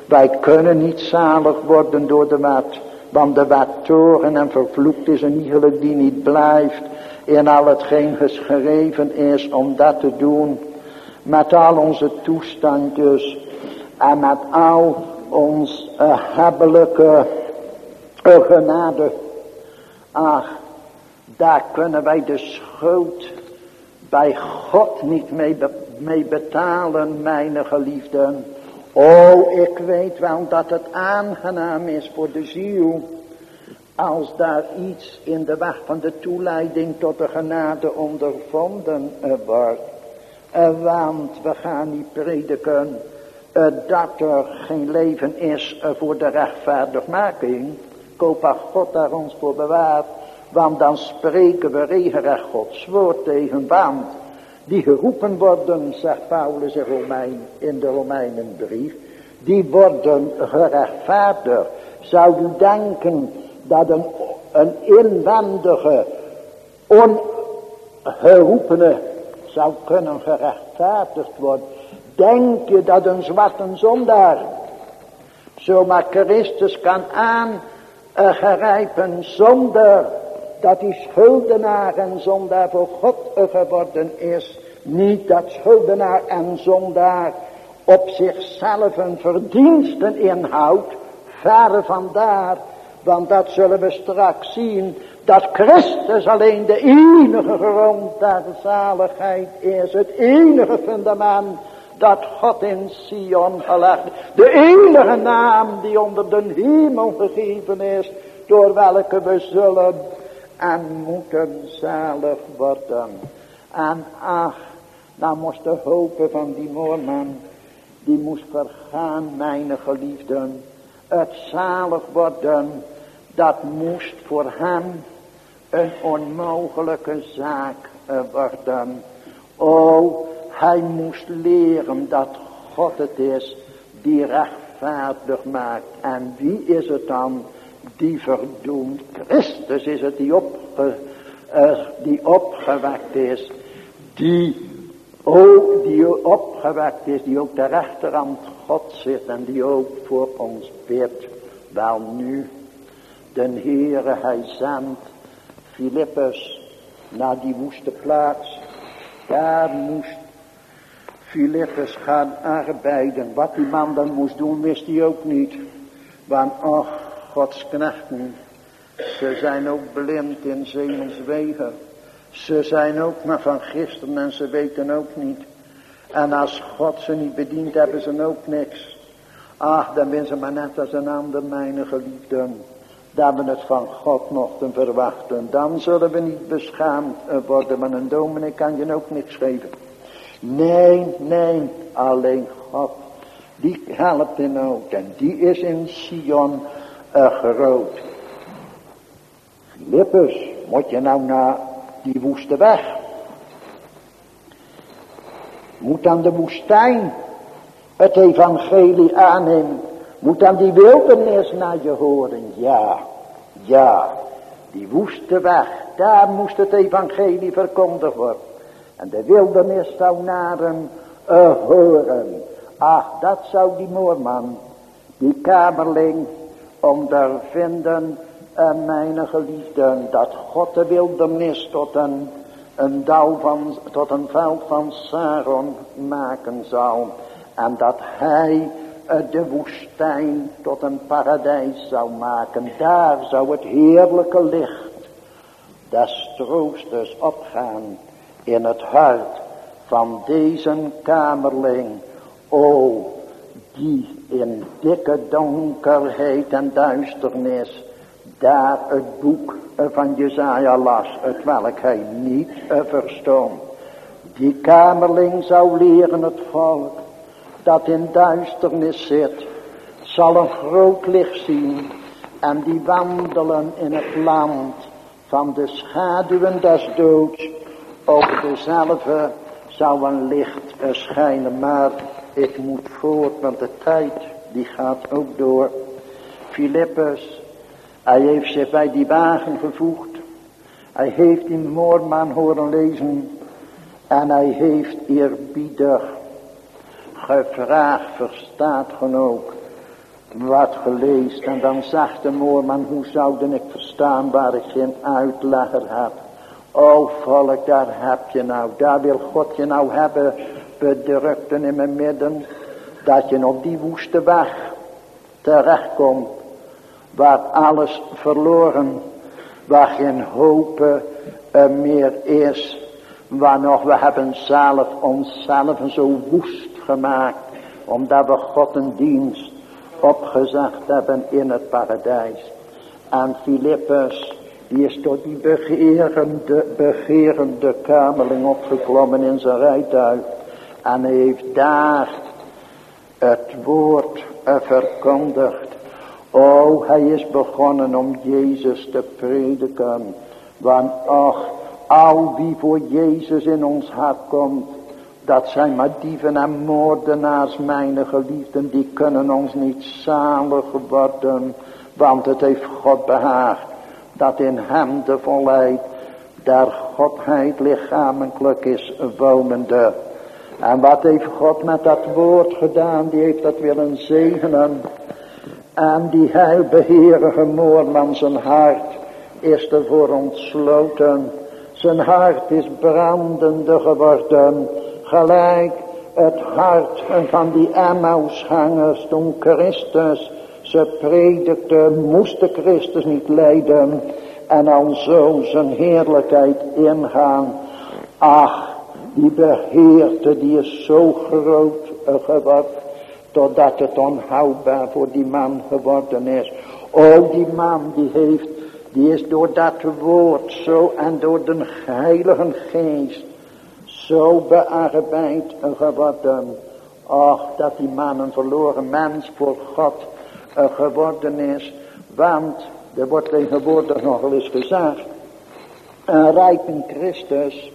Wij kunnen niet zalig worden door de wet. Want de wet toren en vervloekt is een iegelijk die niet blijft in al hetgeen geschreven is om dat te doen. Met al onze toestandjes en met al ons uh, hebbelijke uh, genade. Ach, daar kunnen wij de schuld bij God niet mee, mee betalen, mijn geliefden. Oh, ik weet wel dat het aangenaam is voor de ziel als daar iets in de weg van de toeleiding tot de genade ondervonden wordt. Eh, want we gaan niet prediken eh, dat er geen leven is eh, voor de rechtvaardigmaking. Koop God daar ons voor bewaard. Want dan spreken we regelrecht Gods woord tegen. Want die geroepen worden, zegt Paulus in, Romein, in de Romeinenbrief. Die worden gerechtvaardigd. Zou u denken dat een, een inwendige, ongeroepene zou kunnen gerechtvaardigd worden. Denk je dat een zwarte zondaar zomaar Christus kan aangrijpen zonder dat hij schuldenaar en zondaar voor God geworden is. Niet dat schuldenaar en zondaar op zichzelf een verdiensten inhoudt. Verre vandaar want dat zullen we straks zien. Dat Christus alleen de enige grond der zaligheid is. Het enige fundament dat God in Sion gelegd. De enige naam die onder de hemel gegeven is. Door welke we zullen en moeten zalig worden. En ach, nou moest de hopen van die moorman. Die moest vergaan, mijn geliefden. Het zalig worden dat moest voor hem een onmogelijke zaak worden. O, hij moest leren dat God het is die rechtvaardig maakt. En wie is het dan die verdoemt? Christus is het die, opge, uh, die opgewekt is. Die, o, die opgewekt is, die ook de rechterhand God zit en die ook voor ons bidt. Wel nu, de Heere hij zendt Filippus naar die woeste plaats. Daar moest Filippus gaan arbeiden. Wat die man dan moest doen wist hij ook niet. Want ach, Gods knechten, ze zijn ook blind in wegen. Ze zijn ook maar van gisteren en ze weten ook niet. En als God ze niet bedient, hebben ze ook niks. Ach, dan zijn ze maar net als een ander, mijn geliefden. Dat we het van God mochten verwachten. Dan zullen we niet beschaamd worden, maar een dominee kan je ook niks geven. Nee, nee, alleen God. Die helpt in nood en die is in Sion uh, groot. Filippus, moet je nou naar die woeste weg? Moet aan de woestijn het evangelie aannemen. Moet aan die wildernis naar je horen. Ja, ja. Die woeste weg, daar moest het evangelie verkondigd worden. En de wildernis zou naar hem uh, horen. Ach, dat zou die moorman, die kamerling, ondervinden, uh, mijn geliefden, dat God de wildernis tot een, een van, tot een veld van Saron maken zal. En dat hij uh, de woestijn tot een paradijs zou maken. Daar zou het heerlijke licht des troosters opgaan in het hart van deze kamerling. O, die in dikke donkerheid en duisternis daar het boek van Jezaja las, het welk hij niet verstond. Die kamerling zou leren het volk dat in duisternis zit, zal een groot licht zien en die wandelen in het land van de schaduwen des doods op dezelfde zou een licht schijnen. Maar ik moet voort, want de tijd die gaat ook door. Filippus, hij heeft zich bij die wagen gevoegd. Hij heeft die moorman horen lezen. En hij heeft eerbiedig gevraagd, verstaat genoeg wat gelezen. En dan zegt de moorman, hoe zou ik verstaan waar ik geen uitlegger heb. O volk, daar heb je nou, daar wil God je nou hebben, bedrukten in mijn midden, dat je op die woeste weg terechtkomt, waar alles verloren, waar geen hoop meer is, waar nog we hebben zelf onszelf zo woest gemaakt, omdat we God een dienst opgezegd hebben in het paradijs. En Filippus, die is door die begerende, begerende kamerling opgeklommen in zijn rijtuig. En hij heeft daar het woord verkondigd. Oh, hij is begonnen om Jezus te prediken. Want ach, al wie voor Jezus in ons hart komt, dat zijn maar dieven en moordenaars, mijn geliefden, die kunnen ons niet zalig worden, want het heeft God behaagd dat in hem de volheid der Godheid lichamelijk is wonende. En wat heeft God met dat woord gedaan, die heeft dat willen zegenen. En die heilbeheerige moorman zijn hart is ervoor ontsloten. Zijn hart is brandende geworden, gelijk het hart van die Emmausgangers toen Christus ze predikte, moest de Christus niet lijden en al zo zijn heerlijkheid ingaan. Ach, die beheerte die is zo groot geworden, totdat het onhoudbaar voor die man geworden is. O, die man die heeft, die is door dat woord zo en door de heilige geest zo bearbeid geworden. Ach, dat die man een verloren mens voor God geworden is. Want, er wordt tegenwoordig nogal eens gezegd, een rijke Christus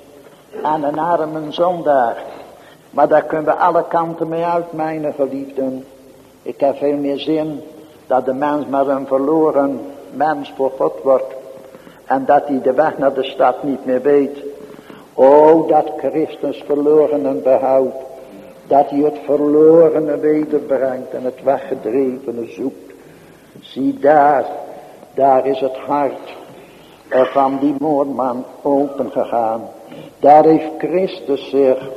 en een arme zondaar. Maar daar kunnen we alle kanten mee uit, mijn geliefden. Ik heb veel meer zin dat de mens maar een verloren mens voor God wordt. En dat hij de weg naar de stad niet meer weet. O, dat Christus verloren en behoudt. Dat hij het verlorene wederbrengt en het weggedrevene zoekt. Zie daar, daar is het hart van die moordman open gegaan. Daar heeft Christus zich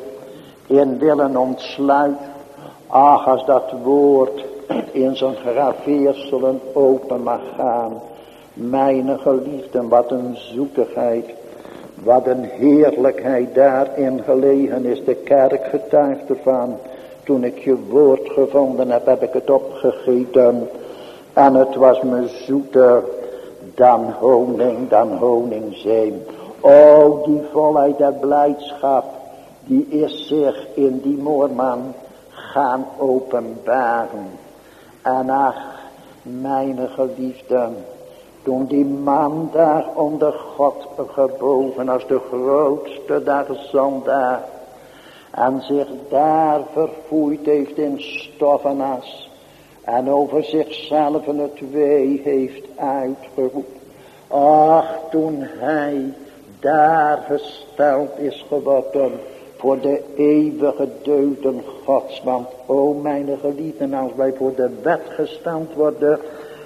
in willen ontsluiten. Ach, als dat woord in zijn graveerselen open mag gaan. Mijn geliefden, wat een zoetigheid. Wat een heerlijkheid daarin gelegen is. De kerk getuigt ervan. Toen ik je woord gevonden heb, heb ik het opgegeten. En het was me zoeter dan honing, dan honingzeem. O, die volheid der blijdschap, die is zich in die moorman gaan openbaren. En ach, mijn geliefden, toen die man daar onder God gebogen als de grootste der zondaar. En zich daar verfoeid heeft in stof en over zichzelf het wee heeft uitgeroepen. Ach, toen hij daar gesteld is geworden voor de eeuwige deuden gods. Want, o mijn geliefden, als wij voor de wet gesteld worden,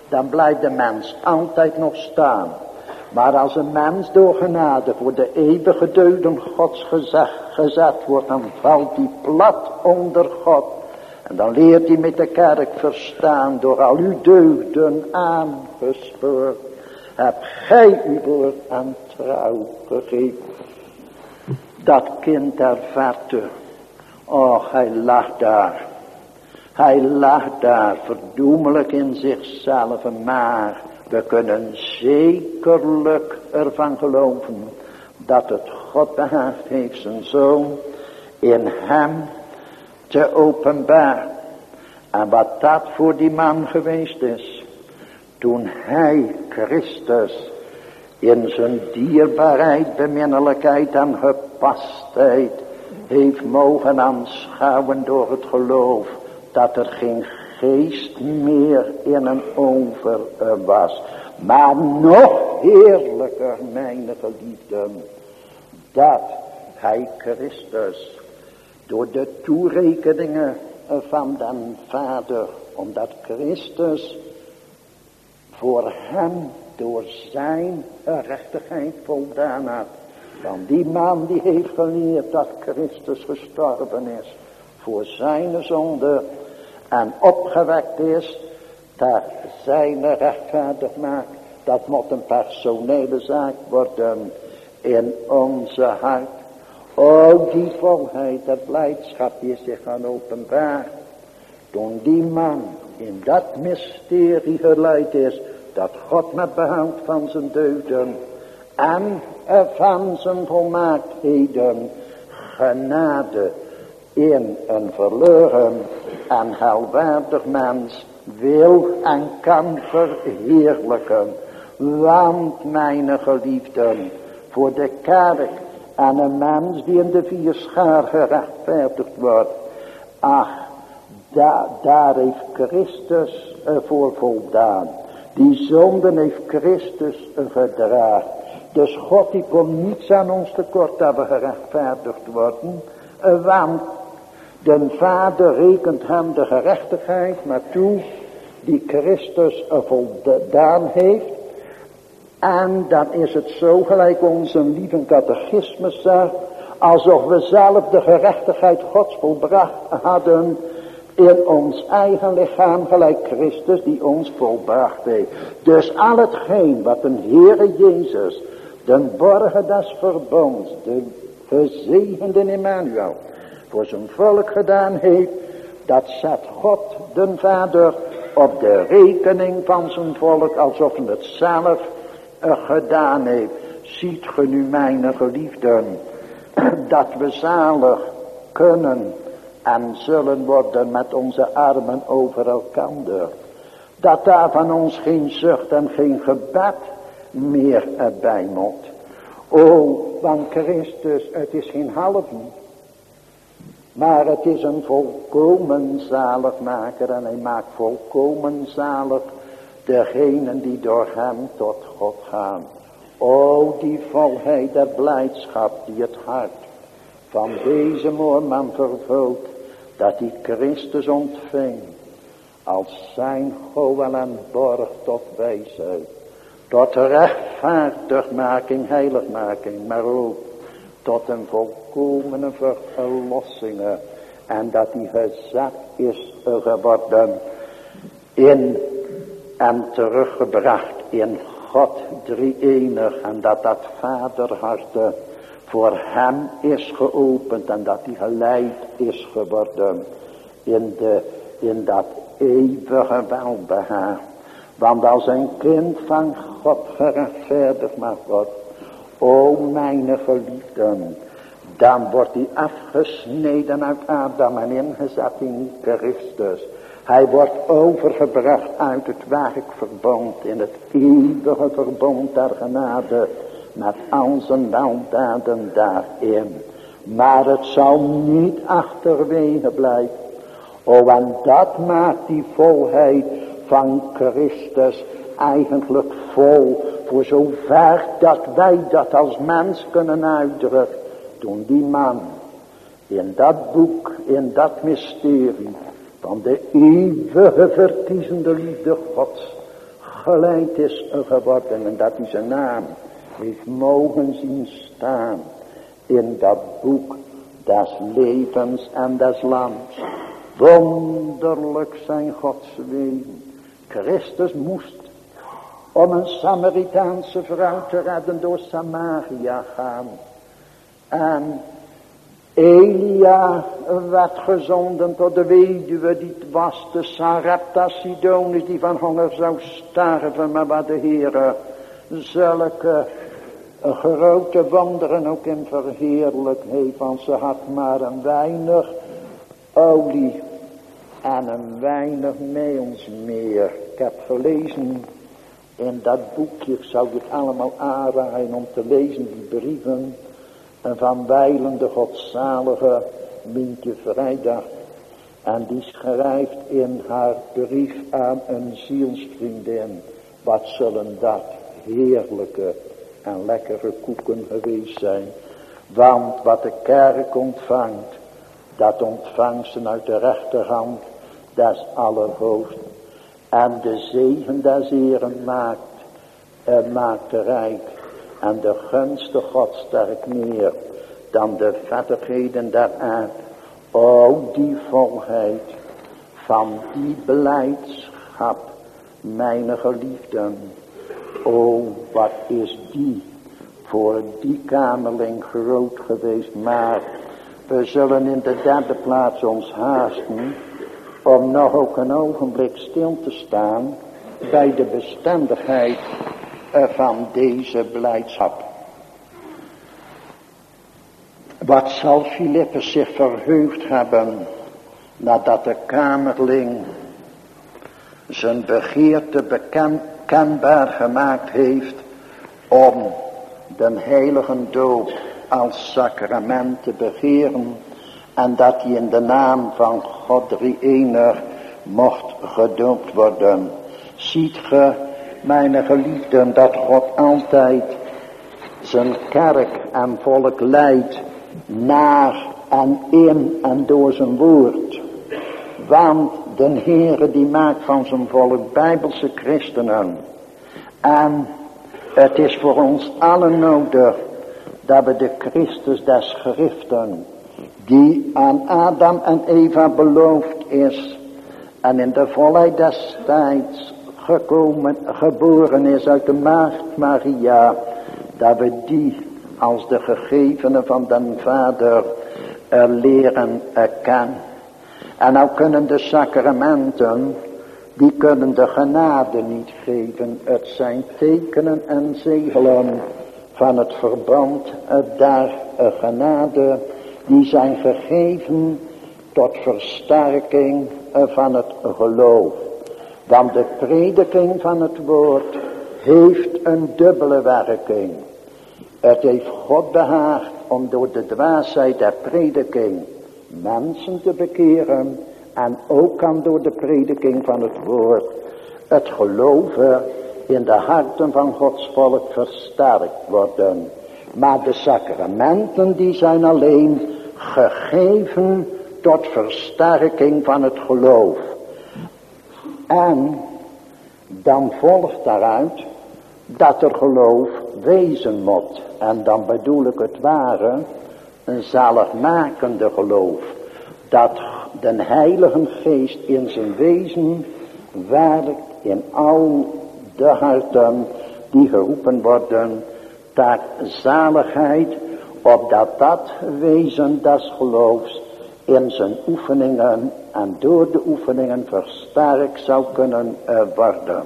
dan blijft de mens altijd nog staan. Maar als een mens door genade voor de eeuwige deuden gods gezet, gezet wordt, dan valt hij plat onder God. En dan leert hij met de kerk verstaan door al uw deugden aangespoord. Heb gij uw woord aan trouw gegeven. Dat kind der verte. Och, hij lag daar. Hij lag daar verdoemelijk in zichzelf. Maar we kunnen zekerlijk ervan geloven. Dat het God behaagd heeft zijn zoon in hem te openbaar. En wat dat voor die man geweest is. Toen hij Christus in zijn dierbaarheid, beminnelijkheid en gepastheid heeft mogen aanschouwen door het geloof dat er geen geest meer in een over was. Maar nog heerlijker, mijn geliefden, dat hij Christus door de toerekeningen van den Vader, omdat Christus voor hem door zijn rechtigheid voldaan had. Dan die man die heeft geleerd dat Christus gestorven is voor zijn zonde en opgewekt is dat zijn rechtvaardig maakt. Dat moet een personele zaak worden in onze hart. O die volheid, dat blijdschap die zich gaan openbaar. Toen die man in dat mysterie geleid is dat God met behoud van zijn deugden en van zijn volmaaktheden genade in een verloren en helwaardig mens wil en kan verheerlijken. Want mijn geliefden, voor de kerk en een mens die in de vier schaar gerechtvaardigd wordt. Ach, daar heeft Christus voor voldaan. Die zonden heeft Christus gedragen. Dus God die kon niets aan ons tekort hebben gerechtvaardigd worden. Want de Vader rekent hem de gerechtigheid maar toe die Christus voldaan heeft. En dan is het zo gelijk onze lieve catechismus zegt. Alsof we zelf de gerechtigheid Gods volbracht hadden in ons eigen lichaam gelijk Christus die ons volbracht heeft. Dus al hetgeen wat een Heere Jezus, den borgen des verbonds, de gezegende Emmanuel, voor zijn volk gedaan heeft, dat zet God den Vader op de rekening van zijn volk, alsof het zelf gedaan heeft. Ziet ge nu mijn geliefden, dat we zalig kunnen en zullen worden met onze armen over elkander. Dat daar van ons geen zucht en geen gebed meer bij moet. O, van Christus, het is geen halve, maar het is een volkomen zaligmaker en hij maakt volkomen zalig degenen die door hem tot God gaan. O, die volheid der blijdschap die het hart van deze moorman vervult. dat hij Christus ontving als zijn goel en borg tot wijsheid, tot rechtvaardigmaking, heiligmaking, maar ook tot een volkomene verlossing en dat hij gezet is geworden in en teruggebracht in God drie enig en dat dat vaderharte voor hem is geopend en dat hij geleid is geworden in, de, in dat eeuwige welbehaar. Want als een kind van God gerechtvaardigd mag worden, o mijn geliefden, dan wordt hij afgesneden uit Adam en ingezet in Christus. Hij wordt overgebracht uit het werkverbond in het eeuwige verbond der genade met al zijn weldaden daarin. Maar het zal niet achterwege blijven. Oh, en dat maakt die volheid van Christus eigenlijk vol. Voor zover dat wij dat als mens kunnen uitdrukken. Toen die man in dat boek, in dat mysterie van de eeuwige verkiezende liefde Gods geleid is geworden. En dat hij zijn naam heeft mogen zien staan in dat boek des levens en des lands. Wonderlijk zijn Gods wegen. Christus moest om een Samaritaanse vrouw te redden door Samaria gaan. En Elia werd gezonden tot de weduwe die het was, de Sarepta Sidonis die van honger zou sterven, maar waar de Heer zulke grote wonderen ook in verheerlijk heeft, want ze had maar een weinig olie en een weinig meer. Ik heb gelezen in dat boekje, ik zou het allemaal aanraaien om te lezen, die brieven van wijlende godzalige Mientje Vrijdag. En die schrijft in haar brief aan een zielsvriendin, wat zullen dat heerlijke en lekkere koeken geweest zijn. Want wat de kerk ontvangt, dat ontvangt ze uit de rechterhand des Allerhoogst. En de zegen des Heren maakt, uh, maakt rijk. En de gunste God sterk meer dan de vettigheden der aard. O die volheid van die beleidschap, mijn geliefden. O wat is die voor die kamerling groot geweest. Maar we zullen in de derde plaats ons haasten om nog ook een ogenblik stil te staan bij de bestendigheid van deze blijdschap. Wat zal Filippus zich verheugd hebben nadat de kamerling zijn begeerte bekendbaar gemaakt heeft om den heilige doop als sacrament te begeren en dat hij in de naam van God drie enig mocht gedoopt worden. Ziet ge, mijn geliefden, dat God altijd zijn kerk en volk leidt naar en in en door zijn woord. Want de Heere die maakt van zijn volk bijbelse christenen. En het is voor ons allen nodig dat we de Christus des schriften, die aan Adam en Eva beloofd is, en in de volheid des tijds gekomen, geboren is uit de maagd Maria, dat we die als de gegevenen van den Vader er leren kennen. En nou kunnen de sacramenten, die kunnen de genade niet geven. Het zijn tekenen en zegelen van het verband daar genade. Die zijn gegeven tot versterking van het geloof. Want de prediking van het woord heeft een dubbele werking. Het heeft God behaagd om door de dwaasheid der prediking mensen te bekeren. En ook kan door de prediking van het woord het geloven in de harten van Gods volk versterkt worden. Maar de sacramenten die zijn alleen gegeven tot versterking van het geloof. En dan volgt daaruit dat er geloof wezen moet. En dan bedoel ik het ware, een zaligmakende geloof. Dat de Heilige Geest in zijn wezen werkt in al de harten die geroepen worden tot zaligheid, opdat dat wezen des geloofs in zijn oefeningen en door de oefeningen versterkt zou kunnen eh, worden.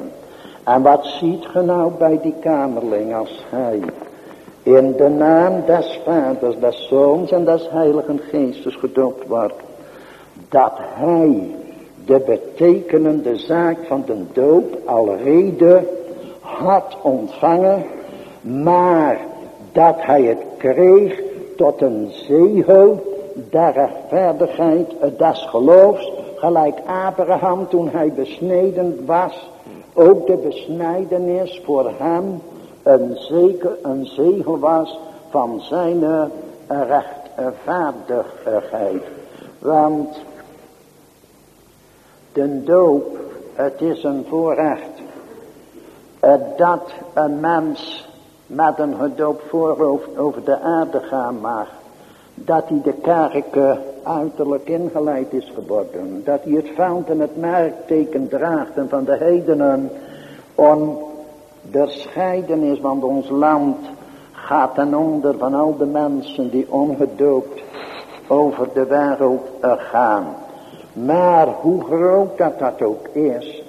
En wat ziet ge nou bij die kamerling als hij in de naam des vaders, des zoons en des heiligen geestes gedoopt wordt. Dat hij de betekenende zaak van de doop alrede had ontvangen. Maar dat hij het kreeg tot een zegel der rechtvaardigheid des geloofs. Gelijk Abraham toen hij besneden was. Ook de besnijdenis voor hem een, zeker, een zegel was van zijn rechtvaardigheid. Want de doop, het is een voorrecht dat een mens met een gedoopt voorhoofd over de aarde gaan mag. Dat hij de kerk uiterlijk ingeleid is geworden. Dat hij het veld en het merkteken draagt en van de hedenen om scheiden is, want ons land gaat ten onder van al de mensen die ongedoopt over de wereld gaan. Maar hoe groot dat dat ook is,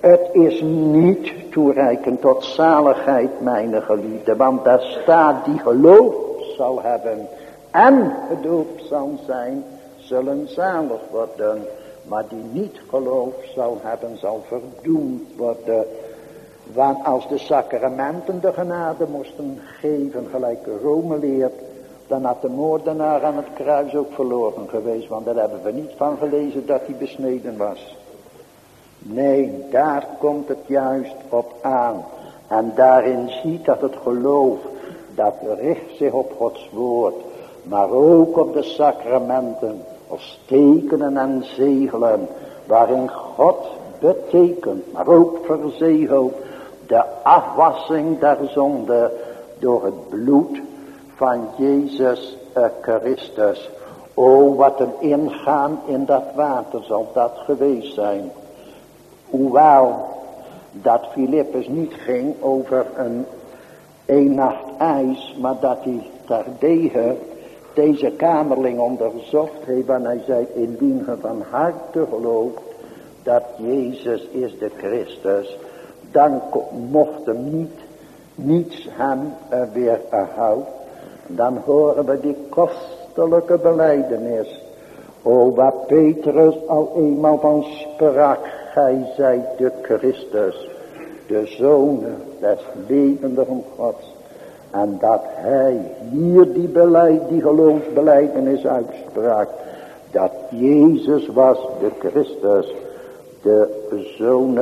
het is niet toereikend tot zaligheid, mijn geliefde, want daar staat die geloof zal hebben en gedoopt zal zijn, zullen zalig worden. Maar die niet geloof zal hebben, zal verdoemd worden. Want als de sacramenten de genade moesten geven, gelijk Rome leert, dan had de moordenaar aan het kruis ook verloren geweest. Want daar hebben we niet van gelezen dat hij besneden was. Nee, daar komt het juist op aan. En daarin ziet dat het geloof, dat richt zich op Gods woord. Maar ook op de sacramenten, als tekenen en zegelen. Waarin God betekent, maar ook verzegelt de afwassing der zonde door het bloed van Jezus Christus. O, wat een ingaan in dat water zal dat geweest zijn. Hoewel dat Filippus niet ging over een een nacht ijs, maar dat hij terdege deze kamerling onderzocht heeft en hij zei, indien ge van harte gelooft dat Jezus is de Christus, dan mocht hem niet, niets hem uh, weer houden. Dan horen we die kostelijke beleidenis. O, waar Petrus al eenmaal van sprak, gij zijt de Christus, de Zoon des levendigen Gods. En dat hij hier die beleid, die geloofsbeleidenis uitsprak. Dat Jezus was de Christus, de Zoon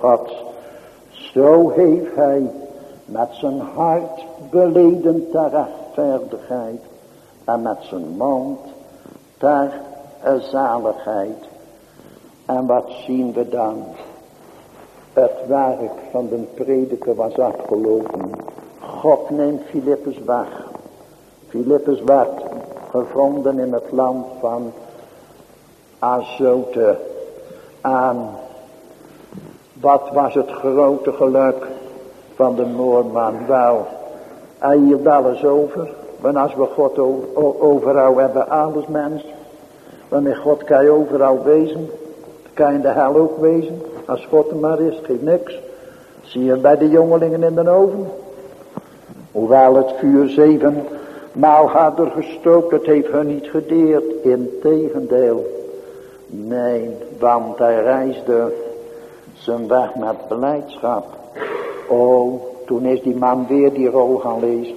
Gods. Zo heeft hij met zijn hart beleden ter rechtvaardigheid en met zijn mond ter zaligheid. En wat zien we dan? Het werk van de prediker was afgelopen. God neemt Filippus weg. Filippus werd gevonden in het land van Azote. aan wat was het grote geluk van de Noorman? Wel, hij hield alles over. Want als we God overal hebben, alles mens. Wanneer God kan overal wezen. Kan in de hel ook wezen. Als God er maar is, geeft niks. Zie je bij de jongelingen in de oven. Hoewel het vuur zeven maal er gestookt, het heeft hun niet gedeerd. Integendeel. Nee, want hij reisde zijn weg met beleidschap. Oh, toen is die man weer die rol gaan lezen.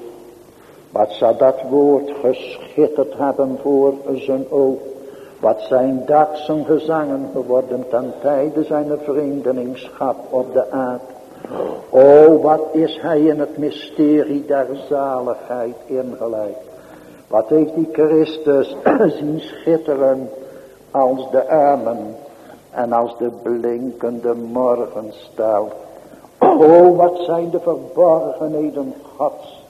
Wat zou dat woord geschitterd hebben voor zijn oog. Wat zijn zijn gezangen geworden ten tijde zijn vreemdelingschap op de aarde. Oh, wat is hij in het mysterie der zaligheid ingeleid. Wat heeft die Christus zien schitteren als de armen en als de blinkende morgenstaal. Oh, wat zijn de verborgenheden Gods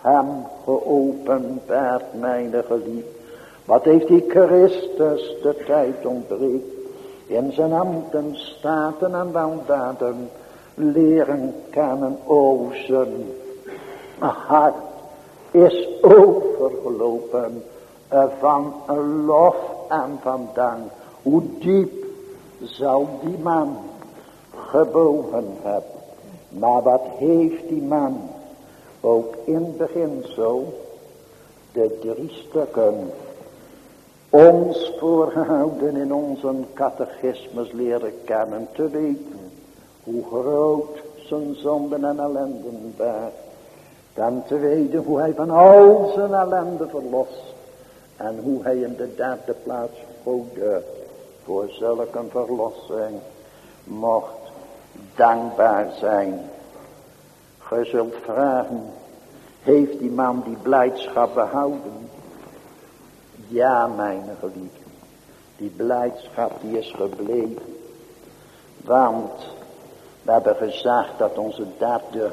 hem geopenbaard, mijn geliefd. Wat heeft die Christus de tijd ontbreekt in zijn ambten, staten en weldaden leren kennen. O zijn hart is overgelopen van lof en van dank. Hoe diep zal die man gebogen hebben. Maar wat heeft die man ook in beginsel de drie stukken ons voorgehouden in onze catechismus leren kennen te weten hoe groot zijn zonden en ellenden waren. Dan te weten hoe hij van al zijn ellende verlost en hoe hij in de derde plaats goede voor zulke verlossing mocht dankbaar zijn. Ge zult vragen, heeft die man die blijdschap behouden? Ja, mijn geliefde, die blijdschap die is gebleven. Want we hebben gezegd dat onze derde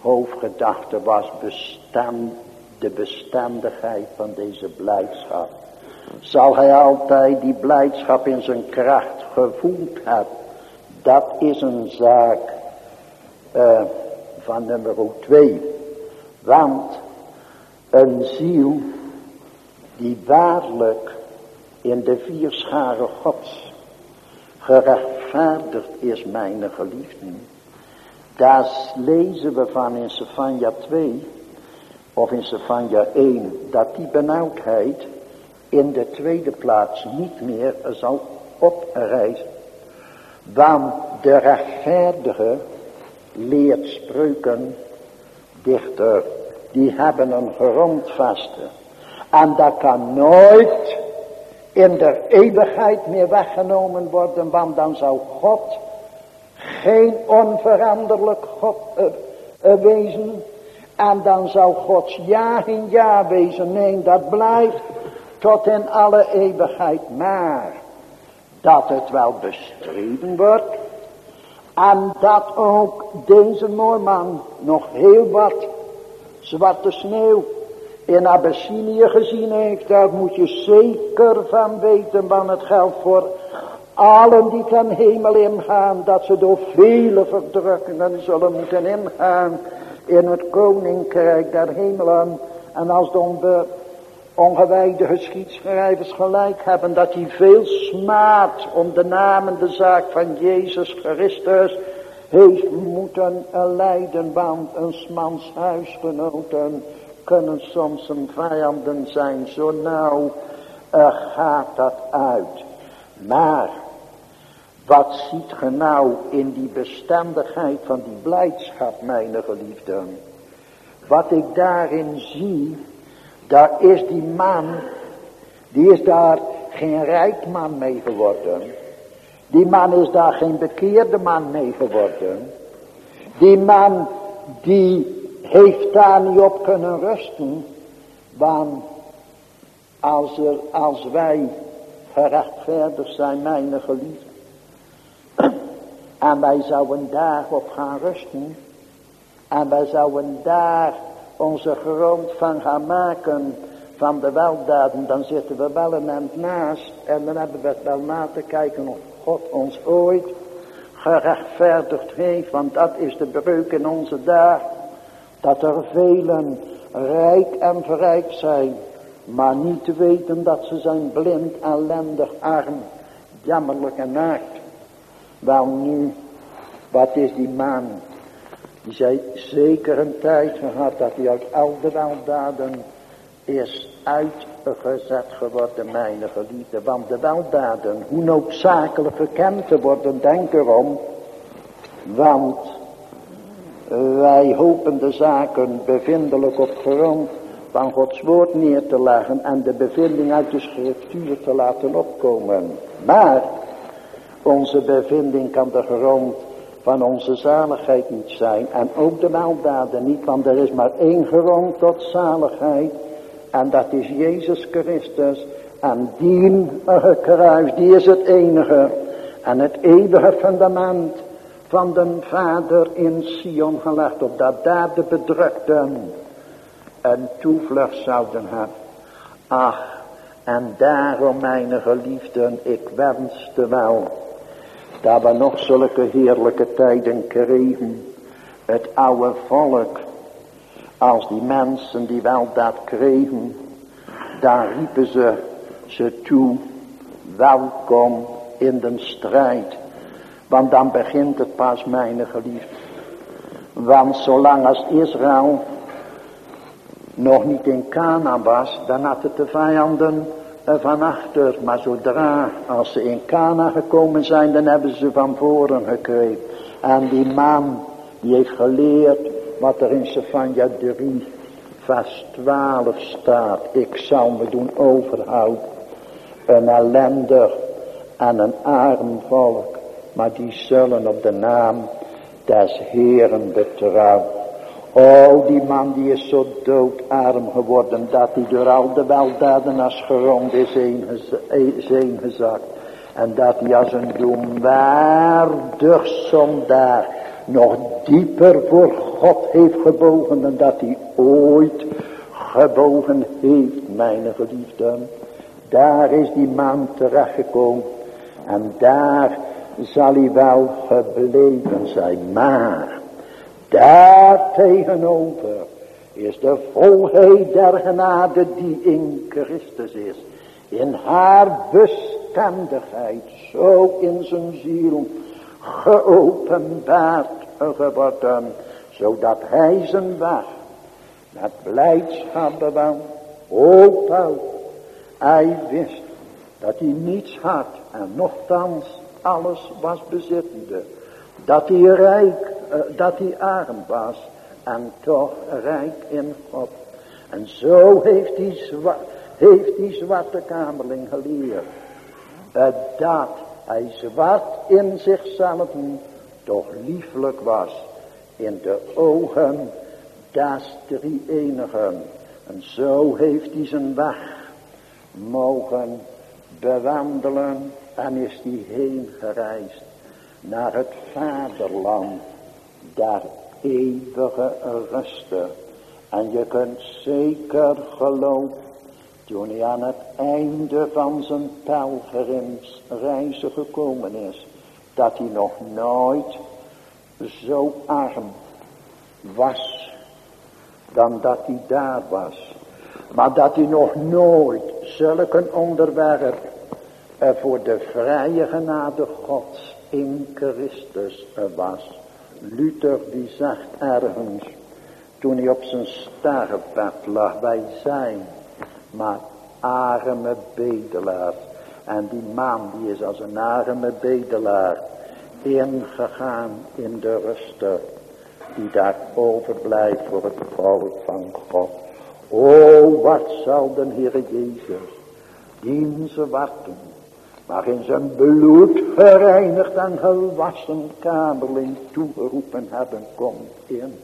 hoofdgedachte was bestand, de bestendigheid van deze blijdschap. Zal hij altijd die blijdschap in zijn kracht gevoeld hebben. Dat is een zaak uh, van nummer twee. Want een ziel die waarlijk in de vier scharen gods gerechtvaardigd is, mijn geliefden. Daar lezen we van in Sefania 2 of in Sefania 1 dat die benauwdheid in de tweede plaats niet meer zal oprijzen. Want de rechtvaardige leert spreuken dichter, die hebben een grondvaste. En dat kan nooit in de eeuwigheid meer weggenomen worden, want dan zou God geen onveranderlijk God uh, uh, wezen. En dan zou Gods ja in ja wezen. Nee, dat blijft tot in alle eeuwigheid. Maar dat het wel bestreden wordt. En dat ook deze Noorman nog heel wat zwarte sneeuw in Abyssinië gezien heeft. Daar moet je zeker van weten, want het geldt voor allen die ten hemel ingaan, dat ze door vele verdrukkingen zullen moeten ingaan in het koninkrijk der hemelen. En als de ongewijde geschiedschrijvers gelijk hebben, dat hij veel smaad om de naam en de zaak van Jezus Christus heeft moeten lijden, want een smans huisgenoten kunnen soms een vijanden zijn, zo nauw uh, gaat dat uit. Maar wat ziet ge nou in die bestendigheid van die blijdschap, mijn geliefden? Wat ik daarin zie, daar is die man, die is daar geen rijk man mee geworden. Die man is daar geen bekeerde man mee geworden. Die man die heeft daar niet op kunnen rusten. Want als, als wij gerechtvaardigd zijn, mijn geliefd. En wij zouden daarop gaan rusten. En wij zouden daar onze grond van gaan maken van de weldaden. Dan zitten we wel een eind naast. En dan hebben we het wel na te kijken of God ons ooit gerechtvaardigd heeft. Want dat is de breuk in onze dag. Dat er velen rijk en verrijk zijn. Maar niet te weten dat ze zijn blind, ellendig, arm, jammerlijk en naakt. Wel nu, wat is die man? Die zei zeker een tijd gehad dat hij uit al de weldaden is uitgezet geworden, mijn geliefde. Want de weldaden, hoe noodzakelijk gekend te worden, denk erom. Want wij hopen de zaken bevindelijk op grond van Gods woord neer te leggen en de bevinding uit de schriftuur te laten opkomen. Maar onze bevinding kan de grond van onze zaligheid niet zijn en ook de weldaden niet, want er is maar één grond tot zaligheid En dat is Jezus Christus. En die kruis, die is het enige. En het eeuwige fundament van de Vader in Sion gelegd. Opdat daar de bedrukten een toevlucht zouden hebben. Ach, en daarom mijn geliefden, ik wenste wel. Dat we nog zulke heerlijke tijden kregen. Het oude volk. Als die mensen die wel dat kregen. Daar riepen ze ze toe. Welkom in de strijd. Want dan begint het pas, mijn geliefd. Want zolang als Israël nog niet in Canaan was, dan had het de vijanden van achter. Maar zodra als ze in Cana gekomen zijn, dan hebben ze van voren gekregen. En die man, die heeft geleerd wat er in Sefania 3, vers 12 staat. Ik zal me doen overhouden. Een ellendig en een arm volk. Maar die zullen op de naam des Heeren betrouwen. Oh, die man die is zo doodarm geworden dat hij door al de weldaden als grond is heen gezakt. En dat hij als een doemwaardig zondaar nog dieper voor God heeft gebogen dan dat hij ooit gebogen heeft, mijn geliefden. Daar is die man terechtgekomen en daar zal hij wel gebleven zijn. Maar daar tegenover is de volheid der genade die in Christus is. In haar bestendigheid, zo in zijn ziel geopenbaard geworden. Zodat hij zijn weg met blijdschap bewoont. O hij wist dat hij niets had en nogthans alles was bezittende. Dat hij rijk, uh, dat hij arm was en toch rijk in God. En zo heeft die, heeft die zwarte kamerling geleerd. Uh, dat hij zwart in zichzelf toch lieflijk was in de ogen des drie enigen. En zo heeft hij zijn weg mogen bewandelen en is hij heen gereisd naar het vaderland der eeuwige rusten. En je kunt zeker geloven, toen hij aan het einde van zijn pelgrimsreizen gekomen is, dat hij nog nooit zo arm was dan dat hij daar was. Maar dat hij nog nooit zulk een onderwerp voor de vrije genade Gods in Christus was. Luther die zegt ergens, toen hij op zijn sterfbed lag, wij zijn maar arme bedelaars. En die man die is als een arme bedelaar ingegaan in de rusten die daar overblijft voor het volk van God. O, wat zal de Heer Jezus dien ze wachten maar in zijn bloed gereinigd en gewassen kamerling toegeroepen hebben, komt in.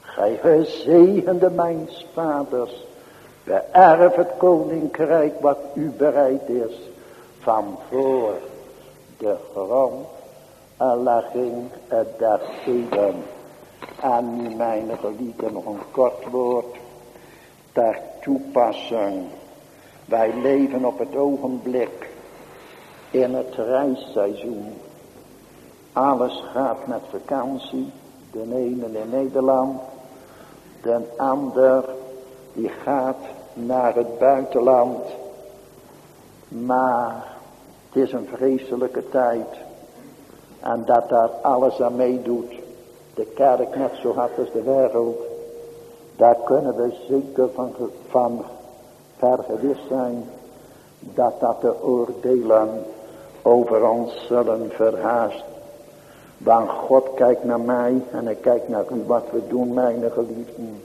Gij gezegende mijn vaders, beërf het koninkrijk wat u bereid is, van voor de grondlegging der eeuwen. En nu mijn geliefde nog een kort woord ter toepassing. Wij leven op het ogenblik in het reisseizoen. Alles gaat met vakantie. De ene in Nederland. De ander die gaat naar het buitenland. Maar het is een vreselijke tijd. En dat daar alles aan meedoet. De kerk net zo hard als de wereld. Daar kunnen we zeker van, van vergewist zijn. Dat dat de oordelen over ons zullen verhaast. Want God kijkt naar mij en hij kijkt naar wat we doen, mijn geliefden.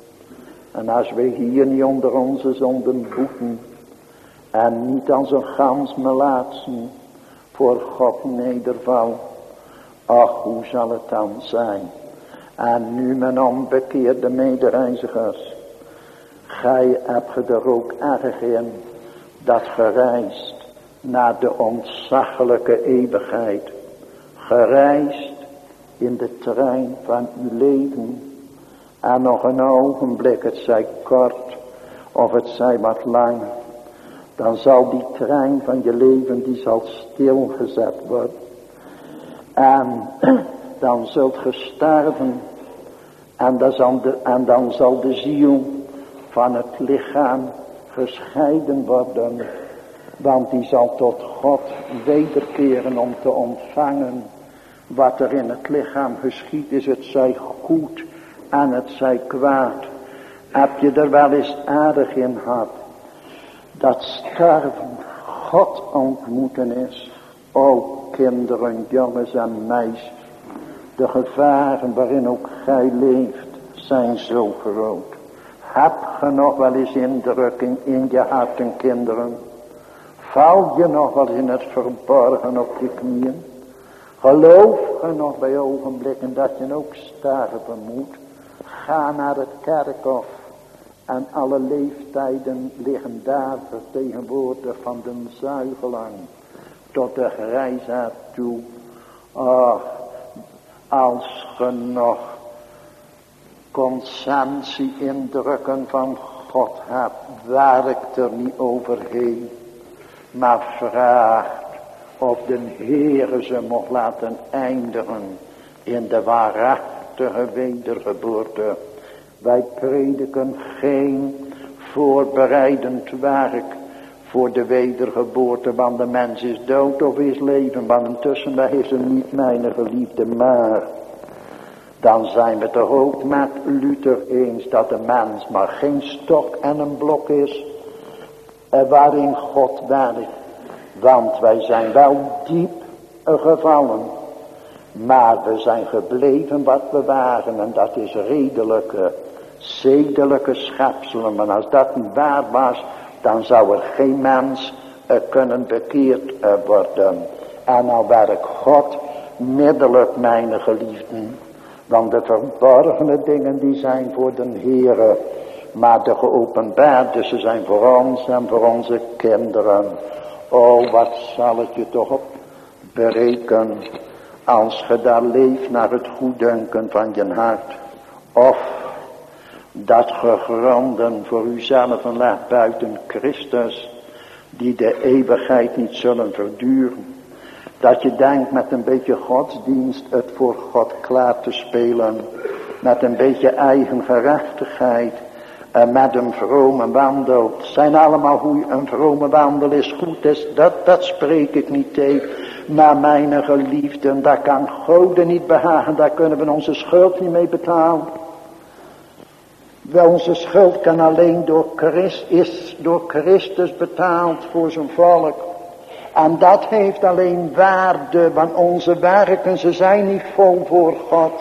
En als we hier niet onder onze zonden boeten en niet als een gans melaatsen voor God nederval, ach hoe zal het dan zijn? En nu mijn onbekeerde medereizigers, Gij hebt er ook erg in dat gereisd naar de ontzaglijke eeuwigheid. Gereisd in de trein van uw leven. En nog een ogenblik, het zij kort of het zij wat lang. Dan zal die trein van je leven, die zal stilgezet worden. En dan zult ge sterven. En dan, en dan zal de ziel van het lichaam gescheiden worden. Want die zal tot God wederkeren om te ontvangen. Wat er in het lichaam geschiet is, het zij goed en het zij kwaad. Heb je er wel eens aardig in gehad. Dat sterven God ontmoeten is. O kinderen, jongens en meisjes. De gevaren waarin ook gij leeft zijn zo groot. Heb je nog wel eens indrukking in je harten kinderen? Val je nog wel in het verborgen op je knieën? Geloof je nog bij ogenblikken dat je ook sterven moet? Ga naar het kerkhof en alle leeftijden liggen daar vertegenwoordigd van de zuigelang tot de grijzaard toe. Als ge nog consensie indrukken van God hebt, werkt er niet overheen, maar vraagt of de Heere ze mocht laten eindigen in de waarachtige wedergeboorte. Wij prediken geen voorbereidend werk voor de wedergeboorte, want de mens is dood of is leven, want intussen is er niet mijn geliefde maar. Dan zijn we toch ook met Luther eens dat de mens maar geen stok en een blok is, waarin God werkt. Want wij zijn wel diep gevallen, maar we zijn gebleven wat we waren en dat is redelijke, zedelijke schepselen. Maar als dat niet waar was, dan zou er geen mens uh, kunnen bekeerd uh, worden. En nou werkt God middelijk, mijn geliefden. Want de verborgene dingen die zijn voor de Heere. Maar de geopenbaarde, ze zijn voor ons en voor onze kinderen. Oh, wat zal het je toch op berekenen. Als je daar leeft naar het goeddunken van je hart. Of dat gegronden voor uzelf legt buiten Christus, die de eeuwigheid niet zullen verduren. Dat je denkt met een beetje godsdienst het voor God klaar te spelen, met een beetje eigen gerechtigheid, en met een vrome wandel. Zijn allemaal hoe een vrome wandel is goed is, dat, dat spreek ik niet tegen. Maar mijn geliefden, daar kan God niet behagen, daar kunnen we onze schuld niet mee betalen. Wel, onze schuld kan alleen door Christus, is door Christus betaald voor zijn volk. En dat heeft alleen waarde, want onze werken, ze zijn niet vol voor God.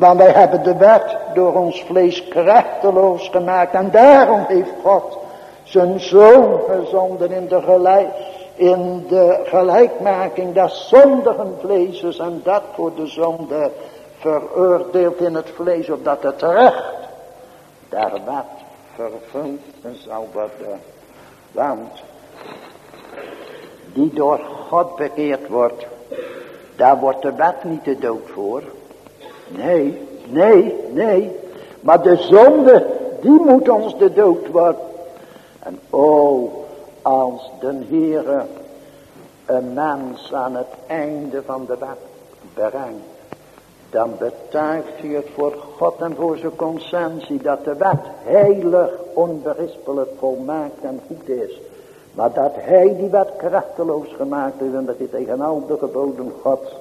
Want wij hebben de wet door ons vlees krachteloos gemaakt. En daarom heeft God zijn zoon gezonden in de, gelijk, in de gelijkmaking des zondigen vleeses. En dat voor de zonde veroordeeld in het vlees, opdat het recht daar wat vervuld zal worden. Want die door God bekeerd wordt, daar wordt de wet niet de dood voor. Nee, nee, nee. Maar de zonde, die moet ons de dood worden. En oh, als de Heere een mens aan het einde van de wet brengt dan betuigt hij het voor God en voor zijn consensie dat de wet heilig, onberispelijk, volmaakt en goed is. Maar dat hij die wet krachteloos gemaakt heeft en dat hij tegen al de geboden Gods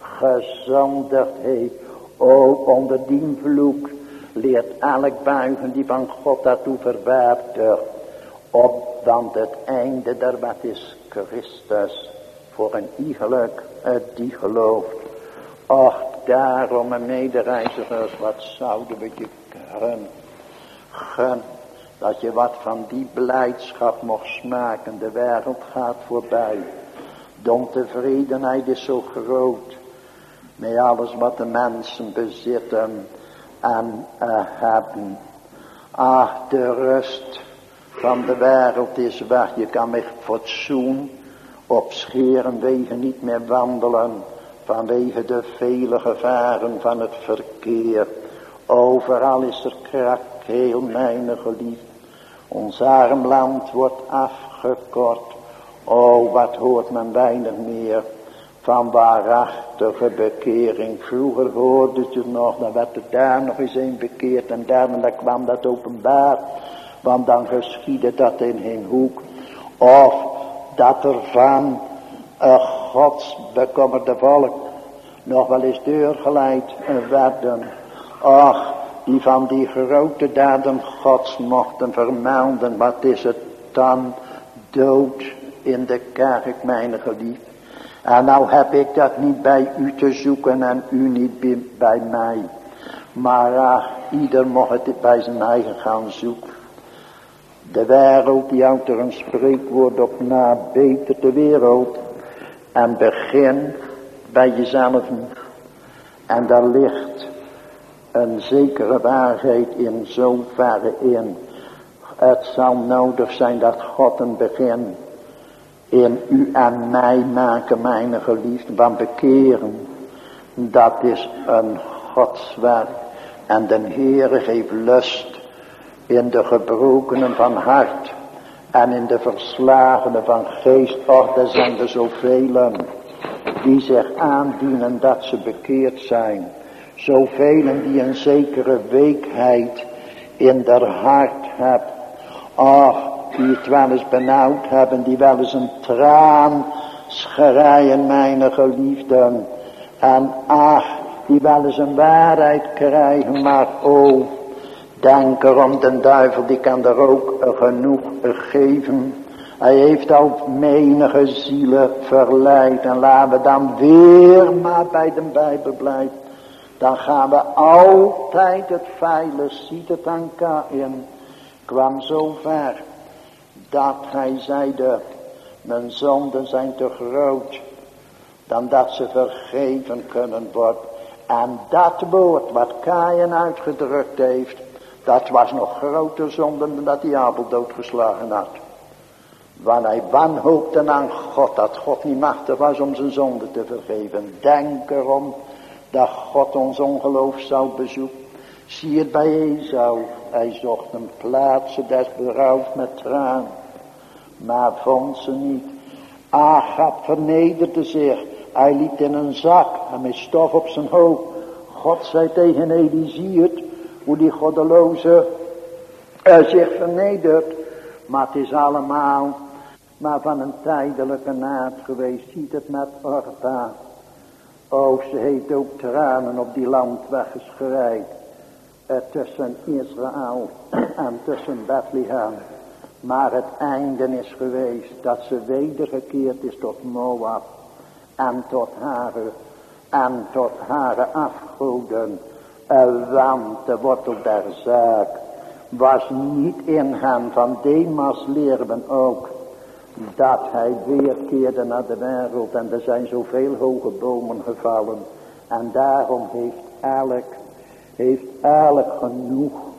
gezondigd heeft. Ook onder die vloek leert elk buigen die van God daartoe verwerpt. Op, want het einde der wet is Christus voor een iegelijk die gelooft. Och, daarom, mijn medereizigers, wat zouden we je gun, gun, dat je wat van die blijdschap mocht smaken. De wereld gaat voorbij. De ontevredenheid is zo groot. Met alles wat de mensen bezitten en uh, hebben. Ach, de rust van de wereld is weg. Je kan met fatsoen op scheren wegen niet meer wandelen. Vanwege de vele gevaren van het verkeer. Overal is er krak, heel mijn geliefd. Ons arm land wordt afgekort. Oh, wat hoort men weinig meer van waarachtige bekering. Vroeger hoorde je nog, dan werd er daar nog eens een bekeerd en daarna kwam dat openbaar. Want dan geschiedde dat in een hoek. Of dat er van een gods bekommerde volk nog wel eens deurgeleid werden. Ach, die van die grote daden gods mochten vermelden. Wat is het dan dood in de kerk, mijn geliefd. En nou heb ik dat niet bij u te zoeken en u niet bij mij. Maar uh, ieder mocht het bij zijn eigen gaan zoeken. De wereld die houdt er een spreekwoord op na, beter de wereld. En begin bij jezelf. En daar ligt een zekere waarheid in zoverre in. Het zal nodig zijn dat God een begin in u en mij maken, mijn geliefden, van bekeren. Dat is een godswerk. En de Heere geeft lust in de gebrokenen van hart en in de verslagenen van geest. Och, er zijn er zoveel die zich aandienen dat ze bekeerd zijn. Zoveel die een zekere weekheid in der hart hebben. Och, die het wel eens benauwd hebben, die wel eens een traan schreien, mijn geliefden. En ach, die wel eens een waarheid krijgen, maar oh, denk erom, de duivel die kan er ook genoeg geven. Hij heeft al menige zielen verleid en laten we dan weer maar bij de Bijbel blijven. Dan gaan we altijd het veilig, ziet het aan in, kwam zo ver dat hij zeide, mijn zonden zijn te groot, dan dat ze vergeven kunnen worden. En dat woord wat Kain uitgedrukt heeft, dat was nog groter zonde dan dat hij Abel doodgeslagen had. Want hij wanhoopte aan God, dat God niet machtig was om zijn zonde te vergeven. Denk erom dat God ons ongeloof zou bezoeken. Zie het bij Esau, hij zocht een plaats des berouwd met traan maar vond ze niet. Agap vernederde zich. Hij liet in een zak en met stof op zijn hoofd. God zei tegen het, hoe die goddeloze uh, zich vernedert. Maar het is allemaal maar van een tijdelijke naad geweest. Ziet het met Orpa. Oh, ze heeft ook tranen op die land weggeschreid. Tussen Israël en tussen Bethlehem. Maar het einde is geweest dat ze wedergekeerd is tot Moab. En tot haar, en tot haar afgoden. Want de wortel der zaak was niet in hem van Demas leren ook. Dat hij weerkeerde naar de wereld. En er zijn zoveel hoge bomen gevallen. En daarom heeft elk, heeft elk genoeg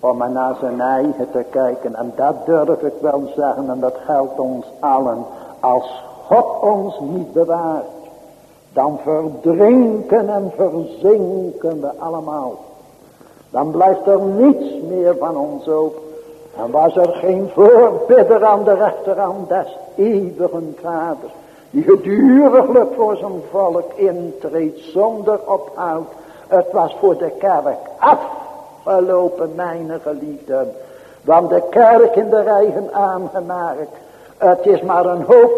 om maar naar zijn eigen te kijken. En dat durf ik wel zeggen en dat geldt ons allen. Als God ons niet bewaart, dan verdrinken en verzinken we allemaal. Dan blijft er niets meer van ons ook. En was er geen voorbidder aan de rechterhand des eeuwigen vaders. Die geduriglijk voor zijn volk intreedt zonder ophoud. Het was voor de kerk af afgelopen, mijn geliefden. Want de kerk in de eigen aangemerkt. Het is maar een hoop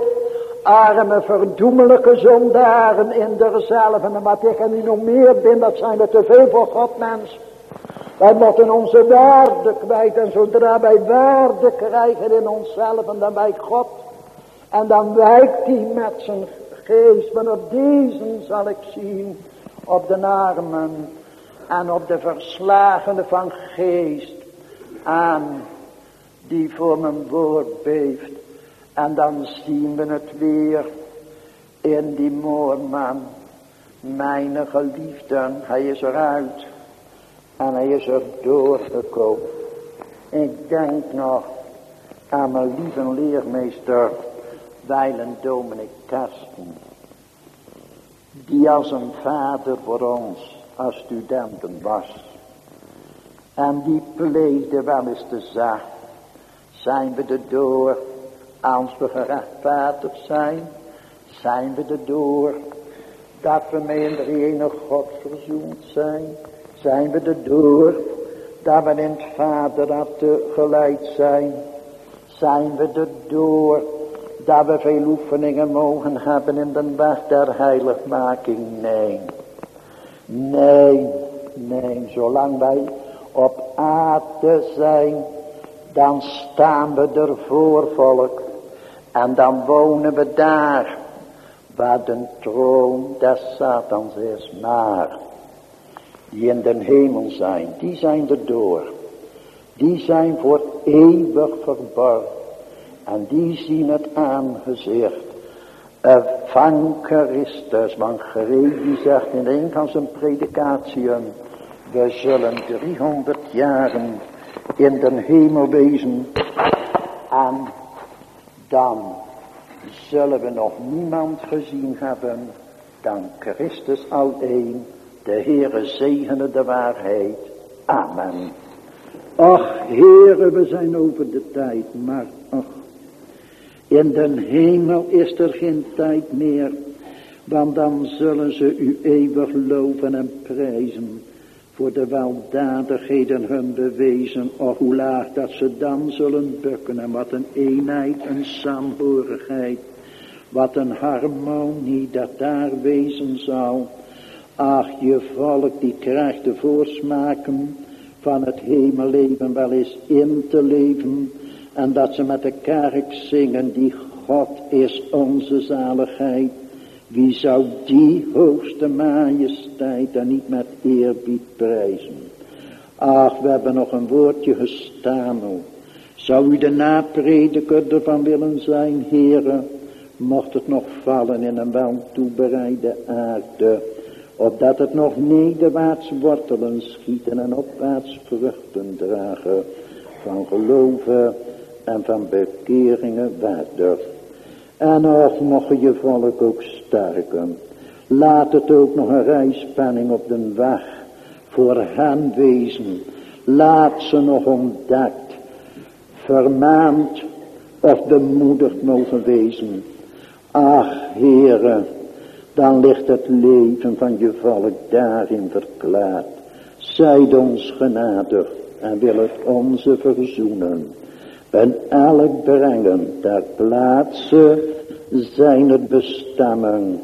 arme, verdoemelijke zondaren in derzelfde. En wat ik er nu nog meer ben, dat zijn we te veel voor God, mens. Wij moeten onze waarde kwijt. En zodra wij waarde krijgen in onszelf, en dan wijkt God. En dan wijkt hij met zijn geest. Maar op deze zal ik zien, op de armen en op de verslagene van geest aan die voor mijn woord beeft. En dan zien we het weer in die moorman. Mijn geliefden, hij is eruit. En hij is er doorgekomen. Ik denk nog aan mijn lieve leermeester Weilen Dominic Karsten. Die als een vader voor ons als studenten was. En die pleegde wel eens te zeggen. Zijn we erdoor als we gerechtvaardigd zijn? Zijn we erdoor dat we met een ene God verzoend zijn? Zijn we erdoor dat we in het vaderhart geleid zijn? Zijn we erdoor dat we veel oefeningen mogen hebben in de weg der heiligmaking? Nee. Nee, nee, zolang wij op aarde zijn, dan staan we er voor volk. En dan wonen we daar, waar de troon des Satans is. Maar, die in den hemel zijn, die zijn er door. Die zijn voor eeuwig verborgen. En die zien het aangezicht van Christus. Want Grevi zegt in een van zijn predikatiën. We zullen 300 jaren in den hemel wezen. En dan zullen we nog niemand gezien hebben dan Christus alleen. De Heere zegene de waarheid. Amen. Ach, Heere, we zijn over de tijd, maar ach, in den hemel is er geen tijd meer, want dan zullen ze u eeuwig loven en prijzen voor de weldadigheden hun bewezen, of hoe laag dat ze dan zullen bukken en wat een eenheid, een saamhorigheid, wat een harmonie dat daar wezen zal. Ach, je volk die krijgt de voorsmaken van het hemelleven wel eens in te leven en dat ze met de kerk zingen, die God is onze zaligheid. Wie zou die hoogste majesteit dan niet met eerbied prijzen? Ach, we hebben nog een woordje gestameld. Zou u de naprediker ervan willen zijn, heren? Mocht het nog vallen in een wel toebereide aarde. Opdat het nog nederwaarts wortelen schieten en opwaarts vruchten dragen. Van geloven en van bekeringen waardig. En of mocht je volk ook sterken. Laat het ook nog een rijspanning op de weg voor hen wezen. Laat ze nog ontdekt, vermaand of bemoedigd mogen wezen. Ach, Heere, dan ligt het leven van je volk daarin verklaard. Zijt ons genadig en wil het onze verzoenen. En elk brengen ter plaatse zijn het bestemming.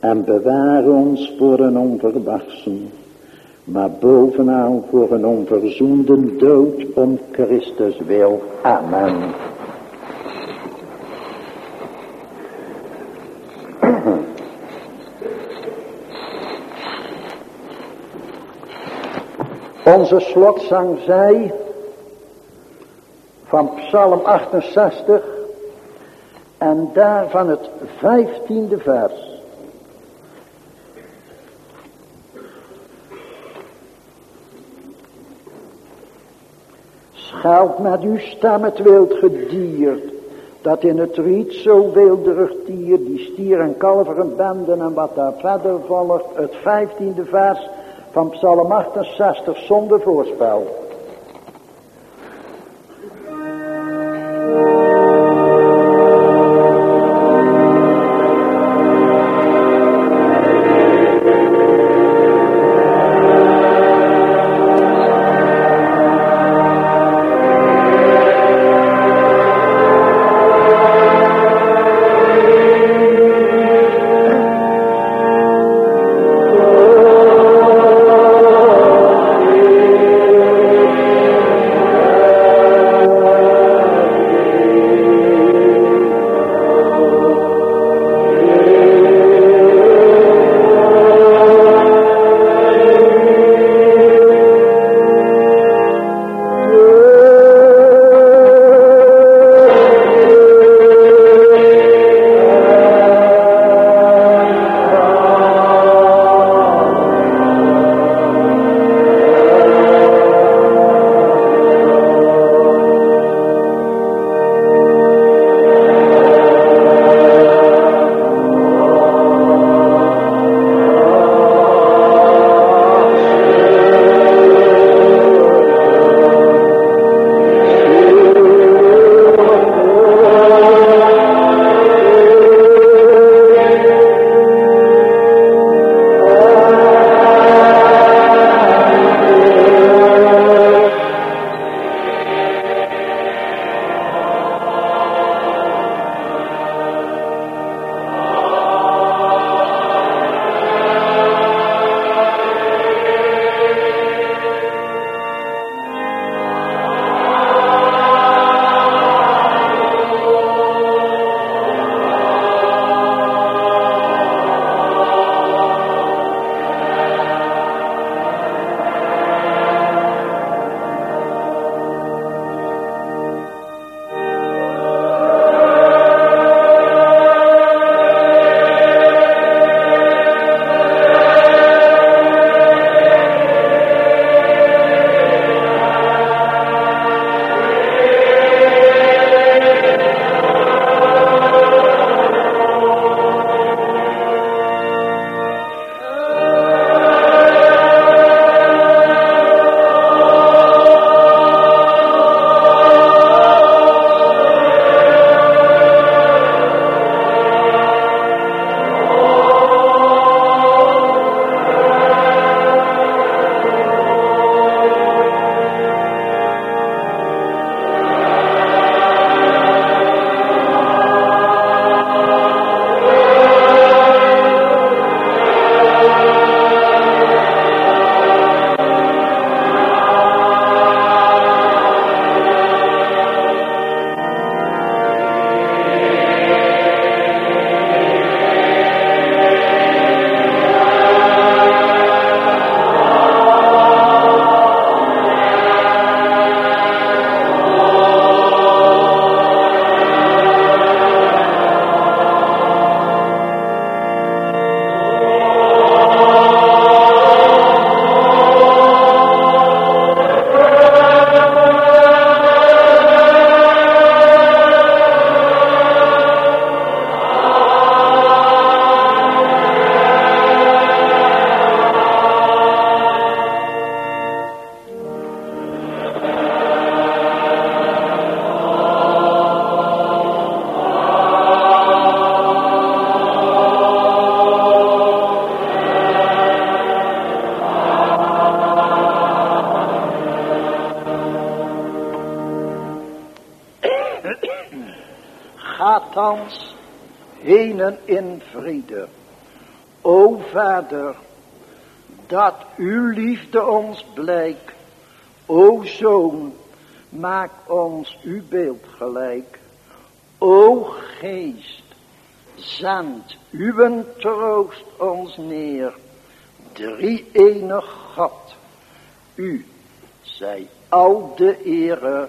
En bewaar ons voor een onverwachten. Maar bovenaan voor een onverzoende dood om Christus wil. Amen. Onze slotzang zei van Psalm 68 en daarvan het vijftiende vers. Schuilt met uw stem het wild gedierd, dat in het riet zo weelderig tier, die stier en kalveren benden en wat daar verder volgt, het vijftiende vers van Psalm 68 zonder voorspel. Uw troost ons neer. Drie enig God, u zij al de ere.